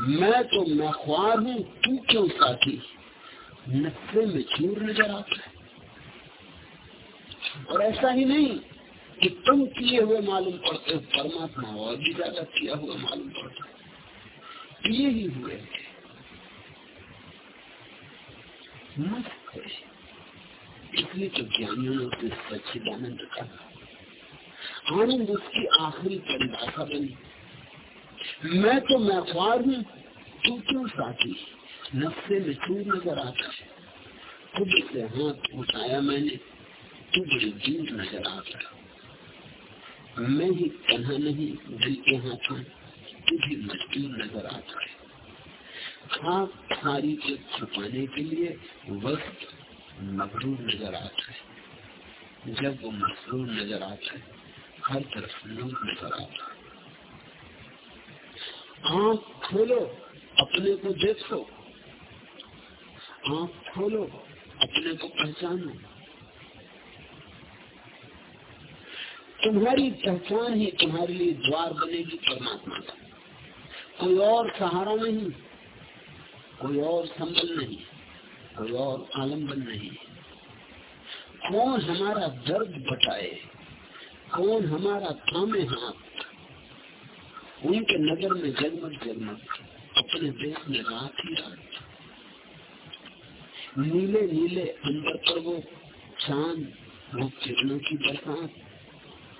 मैं तो मैं ख्वार हूँ, तू क्यों साथी? नशे में चूर नज़र आता है। और ऐसा ही नहीं कि तुम किए हुए मालूम पड़ते हो, परमात्मा और भी ज़्यादा किया हुआ मालूम पड़ता किए ही हुए। मस्त है इसलिए तो ज्ञानियों ने उसे सच्चिदानंद कहा आनंद उसकी आखिरी परिभाषा बनी। मैं तो मैं ख्वार हूँ, तू क्यों साथी? नक्शे में चूर नज़र आता है। खुद से हाथ उठाया मैंने, तू बड़ी दूर नज़र आता है। मैं ही कन्हा नहीं दिल के हाथों तू भी मजबूर नज़र आता है खाक खारी के छुपाने के लिए वक्त मगरूर नज़र आता है जब वो मसरूर नज़र आता है हर तरफ़ नूर नज़र आता है आँख खोलो, अपने को देखो। आँख खोलो, अपने को पहचानो। तुम्हारी पहचान ही तुम्हारे लिए द्वार बनेगी परमात्मा का। कोई और सहारा नहीं, कोई और संबल नहीं, कोई और आलंबन नहीं। कौन हमारा दर्द बटाए, कौन हमारा थामे हाथ, उनके नज़र में जगमग जगमग अपने देश में रात ही रात। नीले नीले अंदर पर वो चाँद, वो किरणों की बरसात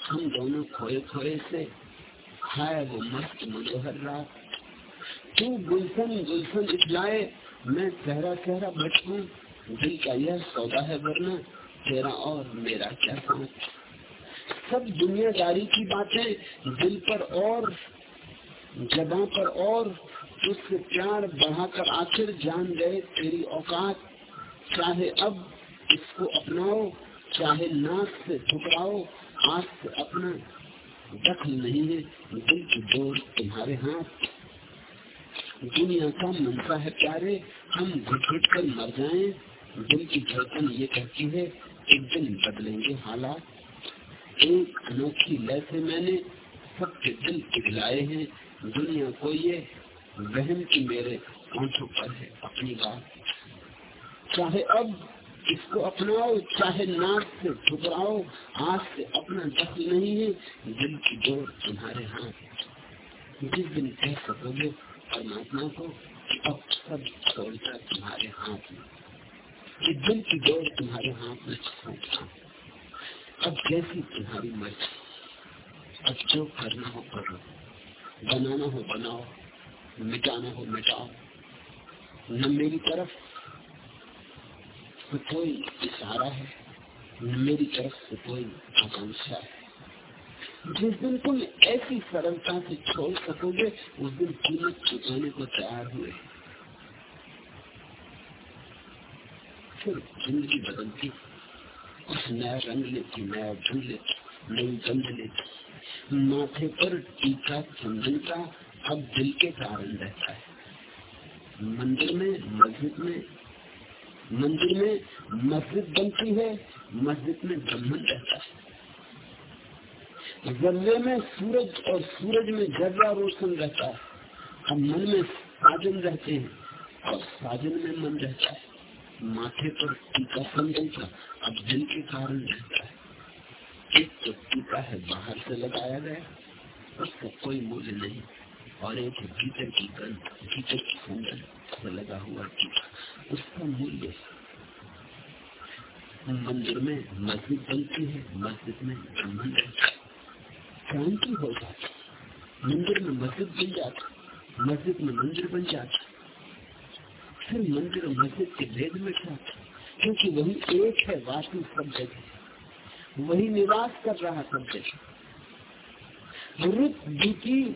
हम दोनों खोए खोए से खाए वो मस्त मनोहर रात। तू गुलशन गुलशन इतलाए, मैं सहरा सहरा भटकू दिल का यह सौदा है वरना तेरा और मेरा क्या साथ सब दुनियादारी की बातें दिल पर और जगह पर और तुझसे प्यार बढ़ाकर आखिर जान गए तेरी औकात। चाहे अब इसको अपनाओ चाहे नाक से ठुकराओ, हाथ से अपना दखल नहीं है, दिल की डोर तुम्हारे हाथ। दुनिया का मनसा है, प्यारे, हम घुट घुट कर मर जाएँ। दिल की धड़कन ये कहती है, एक दिन बदलेंगे हालात। एक अनोखी लय से मैंने सबके दिल पिघलाए हैं। दुनिया को ये वहन की मेरे आँखों पर है अपनी बात। चाहे अब इसको अपनाओ, चाहे नाक से ठुकराओ, हाथ से अपना दख नहीं है, दिल की ज़ोर तुम्हारे हाथ जिस दिन कह सकोगे परमात्मा को अब सब छोड़ता तुम्हारे हाथ में। कि दिल की ज़ोर तुम्हारे हाथ में छोड़ता अब कैसी तुम्हारी मर्ज़ी। अब जो करना हो करो। बनाना हो बनाओ। मिटाना हो मिटाओ। न मेरी तरफ़ से कोई इशारा है? न मेरी तरफ़ से कोई आकांक्षा है। जिस दिन तुम ऐसी सरलता से छोड़ सकोगे, उस दिन कीमत चुकाने को तैयार हुए। फिर ज़िंदगी बदलती। कुछ नया रंग लेती नया ढंग लेती, नई गंध लेती। माथे पर टीका चंदन का अब दिल के कारण रहता है। मंदिर में, मस्जिद में मंदिर में मस्जिद बनती है, मस्जिद में ब्रह्मन रहता है। जर्रे में सूरज और सूरज में जर्रा रोशन रहता है। हम मन में साजन रहते हैं और साजन में मन रहता है। माथे पर टीका का अब दिल के कारण रहता है। एक तो टीका है, बाहर से लगाया गया, उसका कोई मूल्य नहीं। और एक भीतर की गंध भीतर की सुंदर से लगा हुआ टीका उसका मूल्य मंदिर में मस्जिद बनती है, मस्जिद में ब्राह्मण क्रांति हो। जाती मंदिर में मस्जिद बन जाती मस्जिद में मंदिर बन जाता फिर मंदिर और मस्जिद के भेद में जाते क्योंकि वही एक है वास्तु सब जगह। वही निवास कर रहा सब जगह। रुत बीती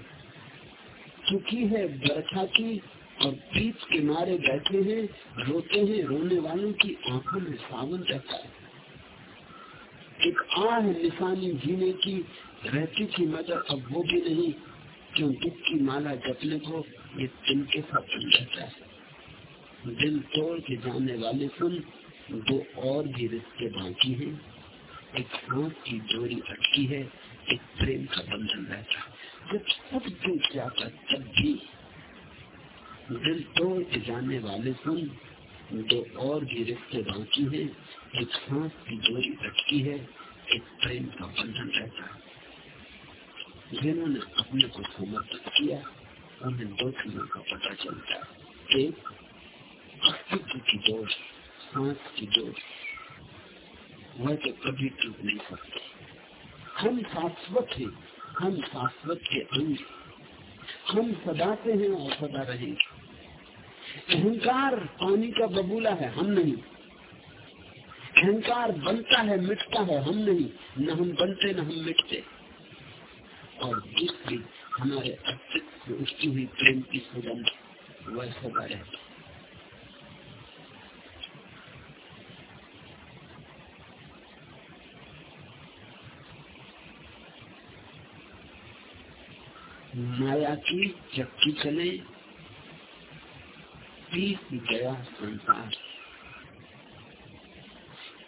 चुकी है, बरखा की और पीठ के बैठे हैं, रोते हैं, रोने वालों की आँखों में सावन रहता है। एक आह निशानी जीने की रहती थी मगर अब वो भी नहीं, क्यों दुख की माला जपने को ये तिनके सा बन जाता है। दिल तोड़ के जाने वाले सुन, दो और भी रिश्ते बाकी हैं। एक सांस की डोरी अटकी है, एक प्रेम का बंधन रहता जब सब टूट जाता तब भी दिल के जाने वाले सुन दो और भी रिश्ते बाकी हैं। एक सांस की डोरी अटकी है, एक प्रेम का बंधन रहता है। जिन्होंने अपने को समर्पित किया, उन्हें दो चीज़ों का पता चलता एक, अस्तित्व की डोर सांस की डोर वह तो कभी टूट नहीं सकती। हम शाश्वत हैं, हम शाश्वत के अंग। हम सदा से हैं और सदा रहेंगे। अहंकार पानी का बबूला है, हम नहीं। अहंकार बनता है, मिटता है, हम नहीं। न हम बनते, न हम मिटते। और दूसरी हमारे अस्तित्व से उठती हुई प्रेम की सुगंध वह सदा रहती माया की चक्की चले पीस गया संसार।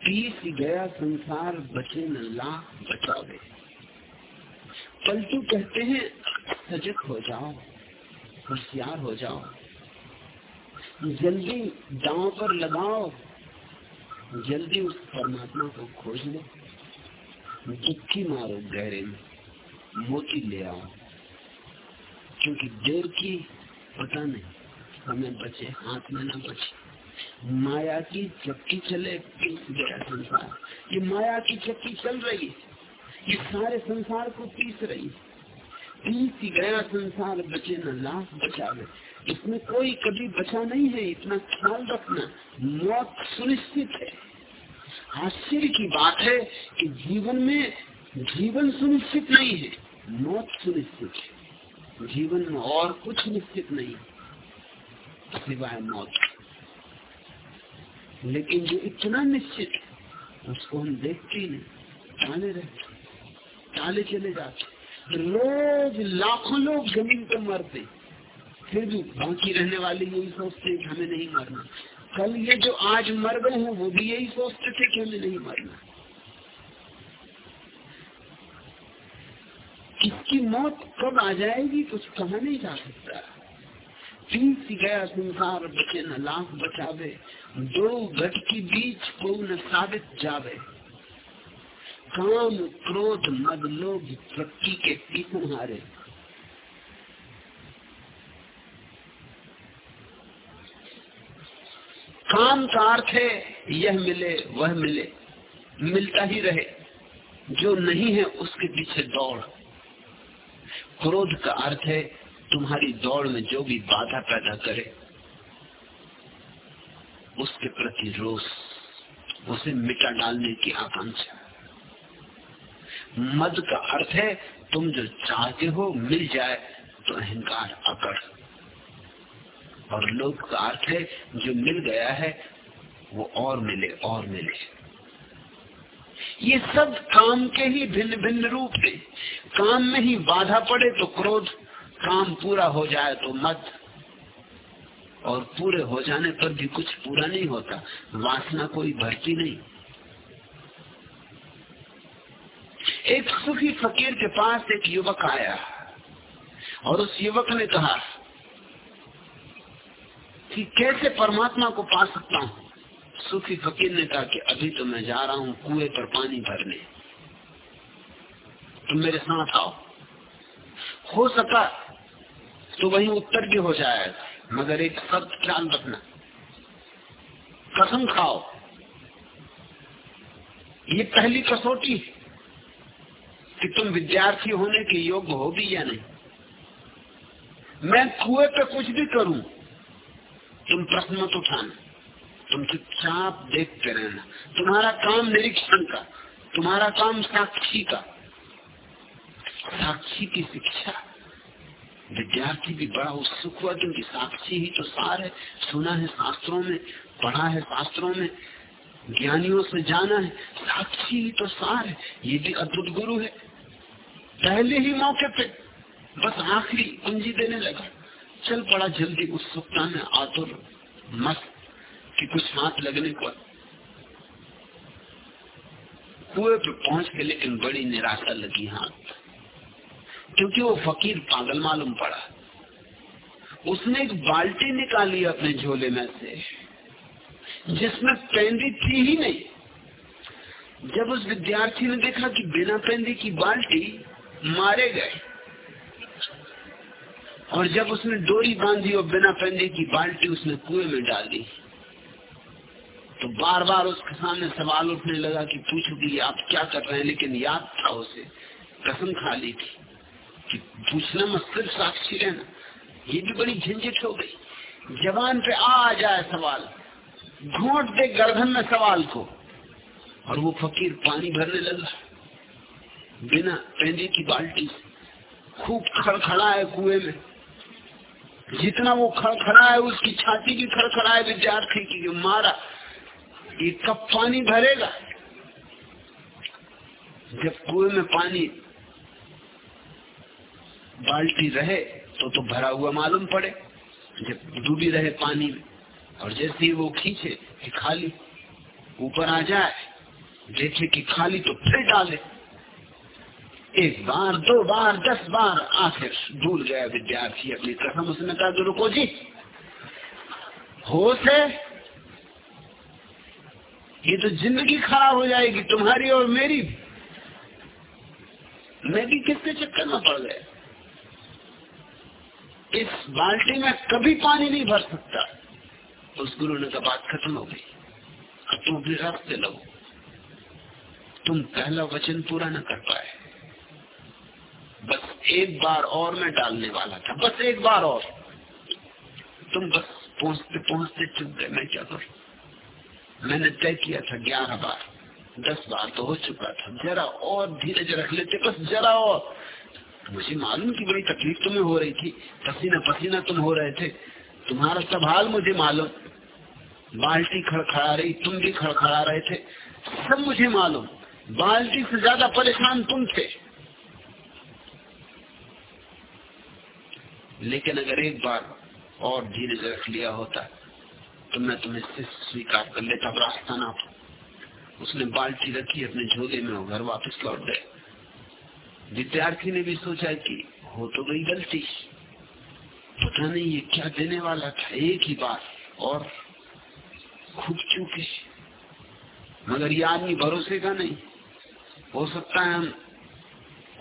पीस गया संसार, बचे न लाख बचावे। पलटू कहते हैं, सजग हो जाओ, होशियार हो जाओ। जल्दी दांव पर लगाओ, जल्दी उस परमात्मा को खोज लो। दुखी मारो गहरे में, मोती ले आओ। क्योंकि देर की पता नहीं। समय बचे, हाथ में ना बचे। माया की चक्की चले गया संसार? ये माया की चक्की चल रही है। ये सारे संसार को पीस रही है। पीस गया संसार, बचे न लाख बचावे। इसमें कोई कभी बचा नहीं है, इतना ख्याल रखना। मौत सुनिश्चित है। आश्चर्य की बात है कि जीवन में जीवन सुनिश्चित नहीं है, मौत सुनिश्चित है। जीवन में और कुछ निश्चित नहीं सिवाय मौत। लेकिन जो इतना निश्चित उसको हम देखते ही नहीं टाले रहते टाले चले जाते रोज लाखों लोग ज़मीन पर मरते फिर भी बाकी रहने वाले यही सोचते हमें नहीं मरना। कल ये जो आज मर गए हैं, वो भी यही सोचते थे कि हमें नहीं मरना। किसकी मौत कब आ जाएगी, कुछ कहा नहीं जा सकता। पीस गया संसार बचे न लाख बचावे, दो घट की बीच को न साबित जावे। काम, क्रोध, मद, लोभ शक्ति के पीछे हारे काम का अर्थ है, यह मिले, वह मिले। मिलता ही रहे, जो नहीं है उसके पीछे दौड़। क्रोध का अर्थ है तुम्हारी दौड़ में जो भी बाधा पैदा करे, उसके प्रति रोष, उसे मिटा डालने की आकांक्षा। मद का अर्थ है, तुम जो चाहते हो मिल जाए तो अहंकार अकड़। और लोभ का अर्थ है, जो मिल गया है, वो और मिले और मिले। ये सब काम के ही भिन्न भिन्न रूप है। काम में ही बाधा पड़े तो क्रोध काम पूरा हो जाए तो मत और पूरे हो जाने पर भी कुछ पूरा नहीं होता। वासना कोई भरती नहीं। एक सुखी फकीर के पास एक युवक आया। और उस युवक ने कहा कि कैसे परमात्मा को पा सकता हूँ? सुखी फकीर ने कहा कि अभी तो मैं जा रहा हूँ कुएँ पर पानी भरने। तुम मेरे साथ आओ। हो सका तो वही उत्तर भी हो जाएगा मगर एक शब्द ख्याल रखना। कसम खाओ। ये पहली कसौटी कि तुम विद्यार्थी होने के योग्य हो भी या नहीं। मैं कुएँ पे कुछ भी करूँ, तुम प्रश्न मत उठाना। तुम चुपचाप देखते रहना। तुम्हारा काम निरीक्षण का, तुम्हारा काम साक्षी का। साक्षी की शिक्षा। विद्यार्थी भी बड़ा उत्सुक हुआ क्योंकि साक्षी ही तो सार है, सुना है शास्त्रों में, पढ़ा है शास्त्रों में, ज्ञानियों से जाना है, साक्षी ही तो सार है, ये भी अद्भुत गुरु है। पहले ही मौके पे बस आखिरी कुंजी देने लगा। चल पड़ा जल्दी उत्सुकता में, आतुर, मस्त, कि कुछ हाथ लगने को कुएँ पे पहुँच के लेकिन बड़ी निराशा लगी हाथ। क्योंकि वो फकीर पागल मालूम पड़ा। उसने एक बाल्टी निकाली अपने झोले में से, जिसमें पेंदी थी ही नहीं। जब उस विद्यार्थी ने देखा कि बिना पेंदी की बाल्टी मारे गए, और जब उसने डोरी बांधी और बिना पेंदी की बाल्टी उसने कुएँ में डाल दी तो बार बार उसके सामने सवाल उठने लगा कि पूछो कि आप क्या कर रहे हैं, लेकिन याद था उसे, कसम खा ली थी। कि पूछना मत सिर्फ़ साक्षी रहना ये भी बड़ी झंझट हो गई। जवान पे आ जाए सवाल, घोट दे गर्दन में सवाल को, और वो फकीर पानी भरने लगा। बिना पेंदी की बाल्टी, खूब खड़खड़ा है कुएँ में। जितना वो खड़खड़ा है उसकी छाती भी खड़खड़ा है विद्यार्थी की जो मारा, ये कब पानी भरेगा? जब कुएँ में पानी बाल्टी रहे तो तो भरा हुआ मालूम पड़े। जब डूबी रहे पानी में, और जैसे ही वो खींचे कि खाली, ऊपर आ जाए, देखे कि खाली तो फिर डाले। एक बार, दो बार, दस बार आखिर भूल गया विद्यार्थी अपनी कसम उसने कहा तो रुको जी होश है ये तो ज़िंदगी खराब हो जाएगी, तुम्हारी और मेरी। मैं भी किसके चक्कर में पड़ गया? इस बाल्टी में कभी पानी नहीं भर सकता। उस गुरु ने कहा, बात खत्म हो गई। अब तुम अपने रास्ते लगो। तुम पहला वचन पूरा न कर पाए। बस एक बार और मैं डालने वाला था। बस एक बार और। तुम बस पहुँचते पहुँचते चुप गए। मैं क्या करूँ? मैंने तय किया था ग्यारह बार। दस बार तो हो चुका था। जरा और धीरज रख लेते, बस जरा और। मुझे मालूम की बड़ी तकलीफ़ तुम्हें हो रही थी। पसीना पसीना तुम हो रहे थे। तुम्हारा सब हाल मुझे मालूम। बाल्टी खड़खड़ा रही, तुम भी खड़खड़ा रहे थे। सब मुझे मालूम। बाल्टी से ज़्यादा परेशान तुम थे लेकिन अगर एक बार और धीरज रख लिया होता तो मैं तुम्हें स्वीकार कर लेता। रास्ता ना उसने बाल्टी रखी अपने झोले में घर वापस लौट गए। विद्यार्थी ने भी सोचा कि हो तो गई गलती। पता नहीं ये क्या देने वाला था, एक ही बार और खूब चूके मगर ये आदमी भरोसे का नहीं। हो सकता है हम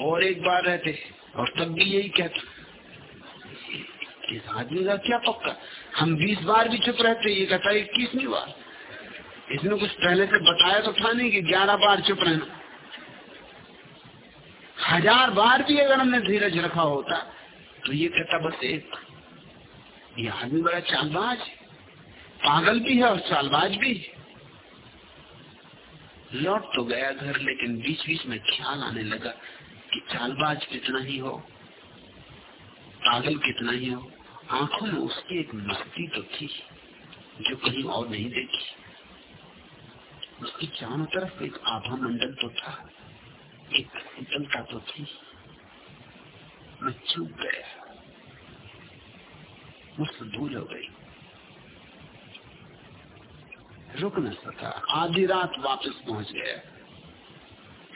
और एक बार रहते और तब भी यही कहते इस आदमी का क्या पक्का? हम बीस बार भी चुप रहते ये कहता है इक्कीसवीं बार। इसने कुछ पहले से बताया तो था नहीं कि ग्यारह बार चुप रहना। हज़ार बार भी अगर हमने धीरज रखा होता तो ये कहता बस एक। ये आदमी बड़ा चालबाज पागल भी है और चालबाज भी लौट तो गया घर, लेकिन बीच बीच में ख्याल आने लगा कि चालबाज कितना ही हो, पागल कितना ही हो। आँखों में उसकी एक मस्ती तो थी, जो कहीं और नहीं देखी। उसकी चारों तरफ़ एक आभा मंडल तो था। एक शीतलता तो थी मैं चुप गया। मुझसे भूल हो गई। रुक न सका आधी रात वापस पहुँच गया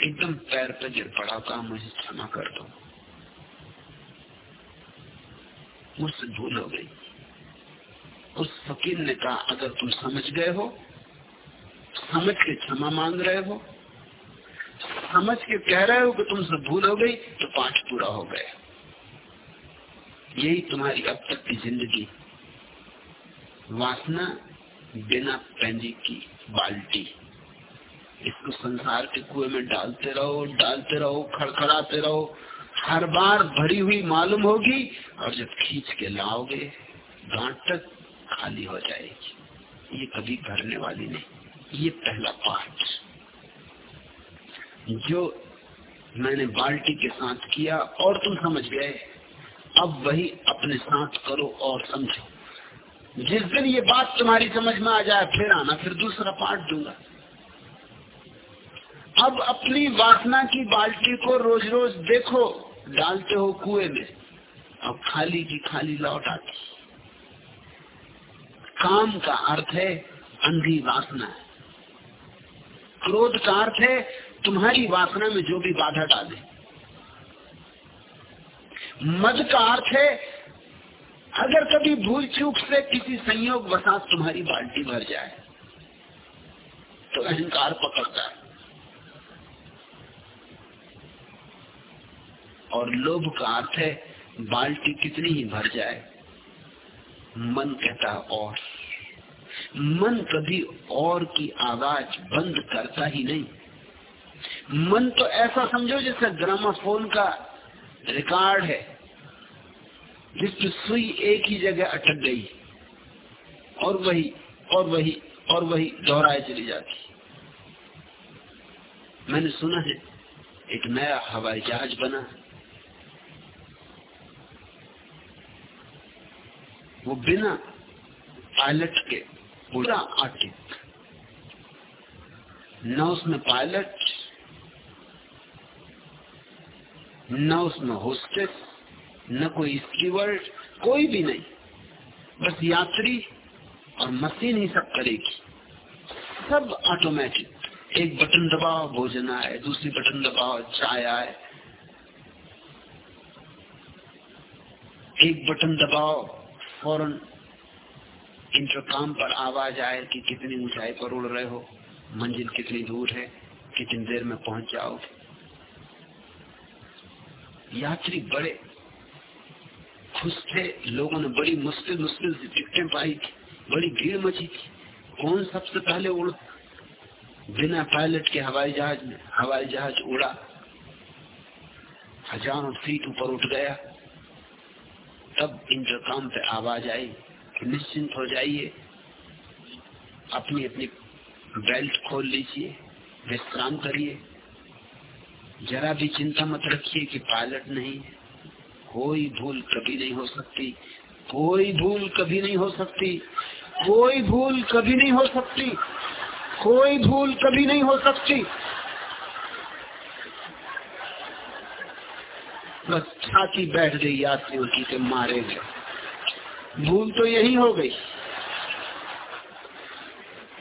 एकदम पैर पर गिर पड़ा था मुझे क्षमा कर दो मुझसे भूल हो गई। उस फकीर ने कहा, अगर तुम समझ गए हो, समझ के क्षमा मांग रहे हो समझ के कह रहे हो कि तुमसे भूल हो गई तो पाठ पूरा हो गया। यही तुम्हारी अब तक की ज़िंदगी। वासना बिना पैंदी की बाल्टी। इसको संसार के कुएँ में डालते रहो डालते रहो, खड़खड़ाते रहो। हर बार भरी हुई मालूम होगी, और जब खींच के लाओगे, गांठ तक खाली हो जाएगी। ये कभी भरने वाली नहीं, ये पहला पाठ। जो मैंने बाल्टी के साथ किया और तुम समझ गए, अब वही अपने साथ करो और समझो। जिस दिन ये बात तुम्हारी समझ में आ जाए, फिर आना, फिर दूसरा पाठ दूँगा। अब अपनी वासना की बाल्टी को रोज रोज देखो, डालते हो कुएँ में अब खाली की खाली लौट आती। काम का अर्थ है, अंधी वासना क्रोध का अर्थ है तुम्हारी वासना में जो भी बाधा डाले। मद का अर्थ है, अगर कभी भूल चूक से किसी संयोग वसात तुम्हारी बाल्टी भर जाए तो अहंकार पकड़ता है। और लोभ का अर्थ है, बाल्टी कितनी ही भर जाए, मन कहता और। मन कभी और की आवाज़ बंद करता ही नहीं। मन तो ऐसा समझो जैसे ग्रामाफोन का रिकॉर्ड है जिसकी सुई एक ही जगह अटक गई, और वही और वही और वही दोहराए चली जाती। मैंने सुना है, एक नया हवाई जहाज़ बना। वो बिना पायलट के, पूरा आर्टिक न उसमें पायलट न उसमें होस्टेस न कोई स्टीवर्ड कोई भी नहीं। बस यात्री और मशीन ही सब करेगी। सब ऑटोमेटिक एक बटन दबाओ, भोजन आए, दूसरी बटन दबाओ, चाय आए। एक बटन दबाओ, फ़ौरन इंटरकॉम पर आवाज़ आए कि कितनी ऊंचाई पर उड़ रहे हो, मंजिल कितनी दूर है, कितनी देर में पहुँच जाओ यात्री बड़े खुश थे, लोगों ने बड़ी मुश्किल मुश्किल से टिकटें पाई थी, बड़ी भीड़ मची थी। कौन सबसे पहले उड़ बिना पायलट के हवाई जहाज़ में, हवाई जहाज़ उड़ा? हज़ारों फीट ऊपर उठ गया। तब इंटरकॉम पे आवाज़ आई निश्चिंत हो जाइए अपनी अपनी बेल्ट खोल लीजिए, विश्राम करिए। जरा भी चिंता मत रखिए कि पायलट नहीं कोई भूल कभी नहीं हो सकती, कोई भूल कभी नहीं हो सकती, कोई भूल कभी नहीं हो सकती, कोई भूल कभी नहीं हो सकती। बस छाती बैठ गई यात्रियों की के मारे गए भूल तो यही हो गई।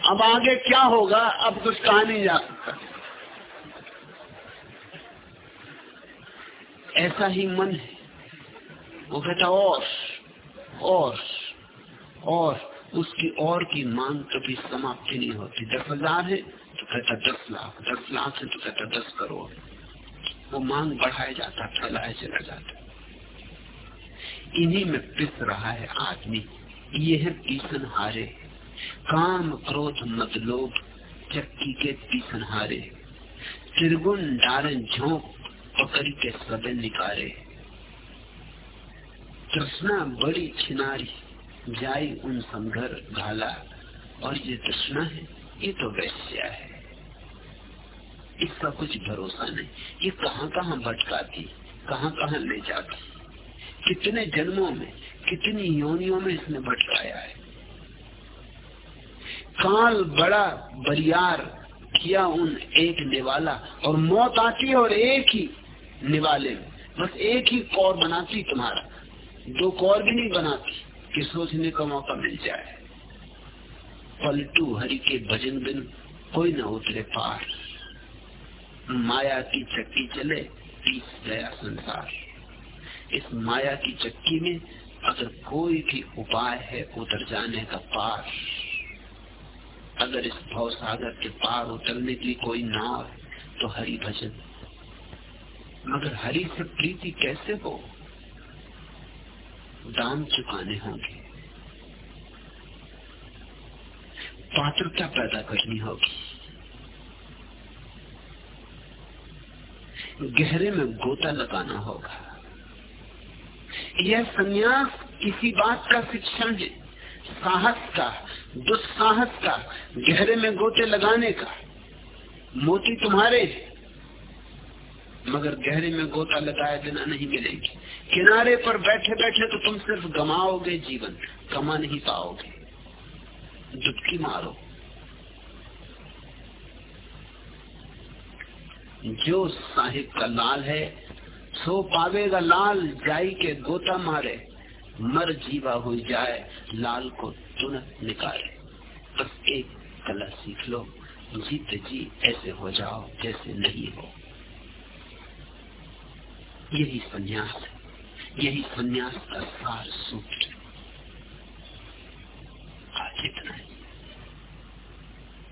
अब आगे क्या होगा, अब कुछ कहा नहीं जा सकता। ऐसा ही मन है। वो कहता और और और उसकी और की मांग कभी समाप्ति नहीं होती। दस हज़ार है तो कहता, दस लाख दस लाख है तो कहता, दस करोड़। वो मांग बढ़ाया जाता, फैलाया चला जाता। इन्हीं में पिस रहा है आदमी। ये है पीसन हारे। काम क्रोध मत लोभ, चक्की के पीसन हारे। त्रिगुण डारन झोंक पकड़ के सबे निकारे तृष्णा बड़ी छिनारी जाई उन संघर घाला और ये तृष्णा है, ये तो वैश्या है। इसका कुछ भरोसा नहीं। ये कहाँ कहाँ भटकाती कहाँ कहाँ ले जाती। कितने जन्मों में, कितनी योनियों में इसने भटकाया है। काल बड़ा बरियार किया उन एक निवाला, और मौत आती और एक ही निवाले। में बस एक ही कौर बनाती तुम्हारा। दो कौर भी नहीं बनाती, कि सोचने का मौका मिल जाए। पलटू हरि के भजन बिन कोई न उतरे पार। माया की चक्की चले पीस गया संसार। इस माया की चक्की में अगर कोई भी उपाय है, उतर जाने का पार। अगर इस भव सागर के पार उतरने की कोई नाव तो हरि भजन मगर हरि से प्रीति कैसे हो? दाम चुकाने होंगे। पात्रता पैदा करनी होगी। गहरे में गोता लगाना होगा। यह संन्यास किसी बात का शिक्षण है। साहस का, दुस्साहस का, गहरे में गोते लगाने का। मोती तुम्हारे मगर गहरे में गोता लगाए बिना नहीं मिलेगी। किनारे पर बैठे बैठे तो तुम सिर्फ़ गमाओगे जीवन कमा नहीं पाओगे। डुबकी मारो। जो साहिब का लाल है, सो पावेगा लाल, जाई के गोता मारे। मर जीवा हो जाए, लाल को तुरंत निकाले। बस एक कला सीख लो, जीत जी, ऐसे हो जाओ जैसे नहीं हो। यही संन्यास है। यही संन्यास का सार सूत्र आज इतना है।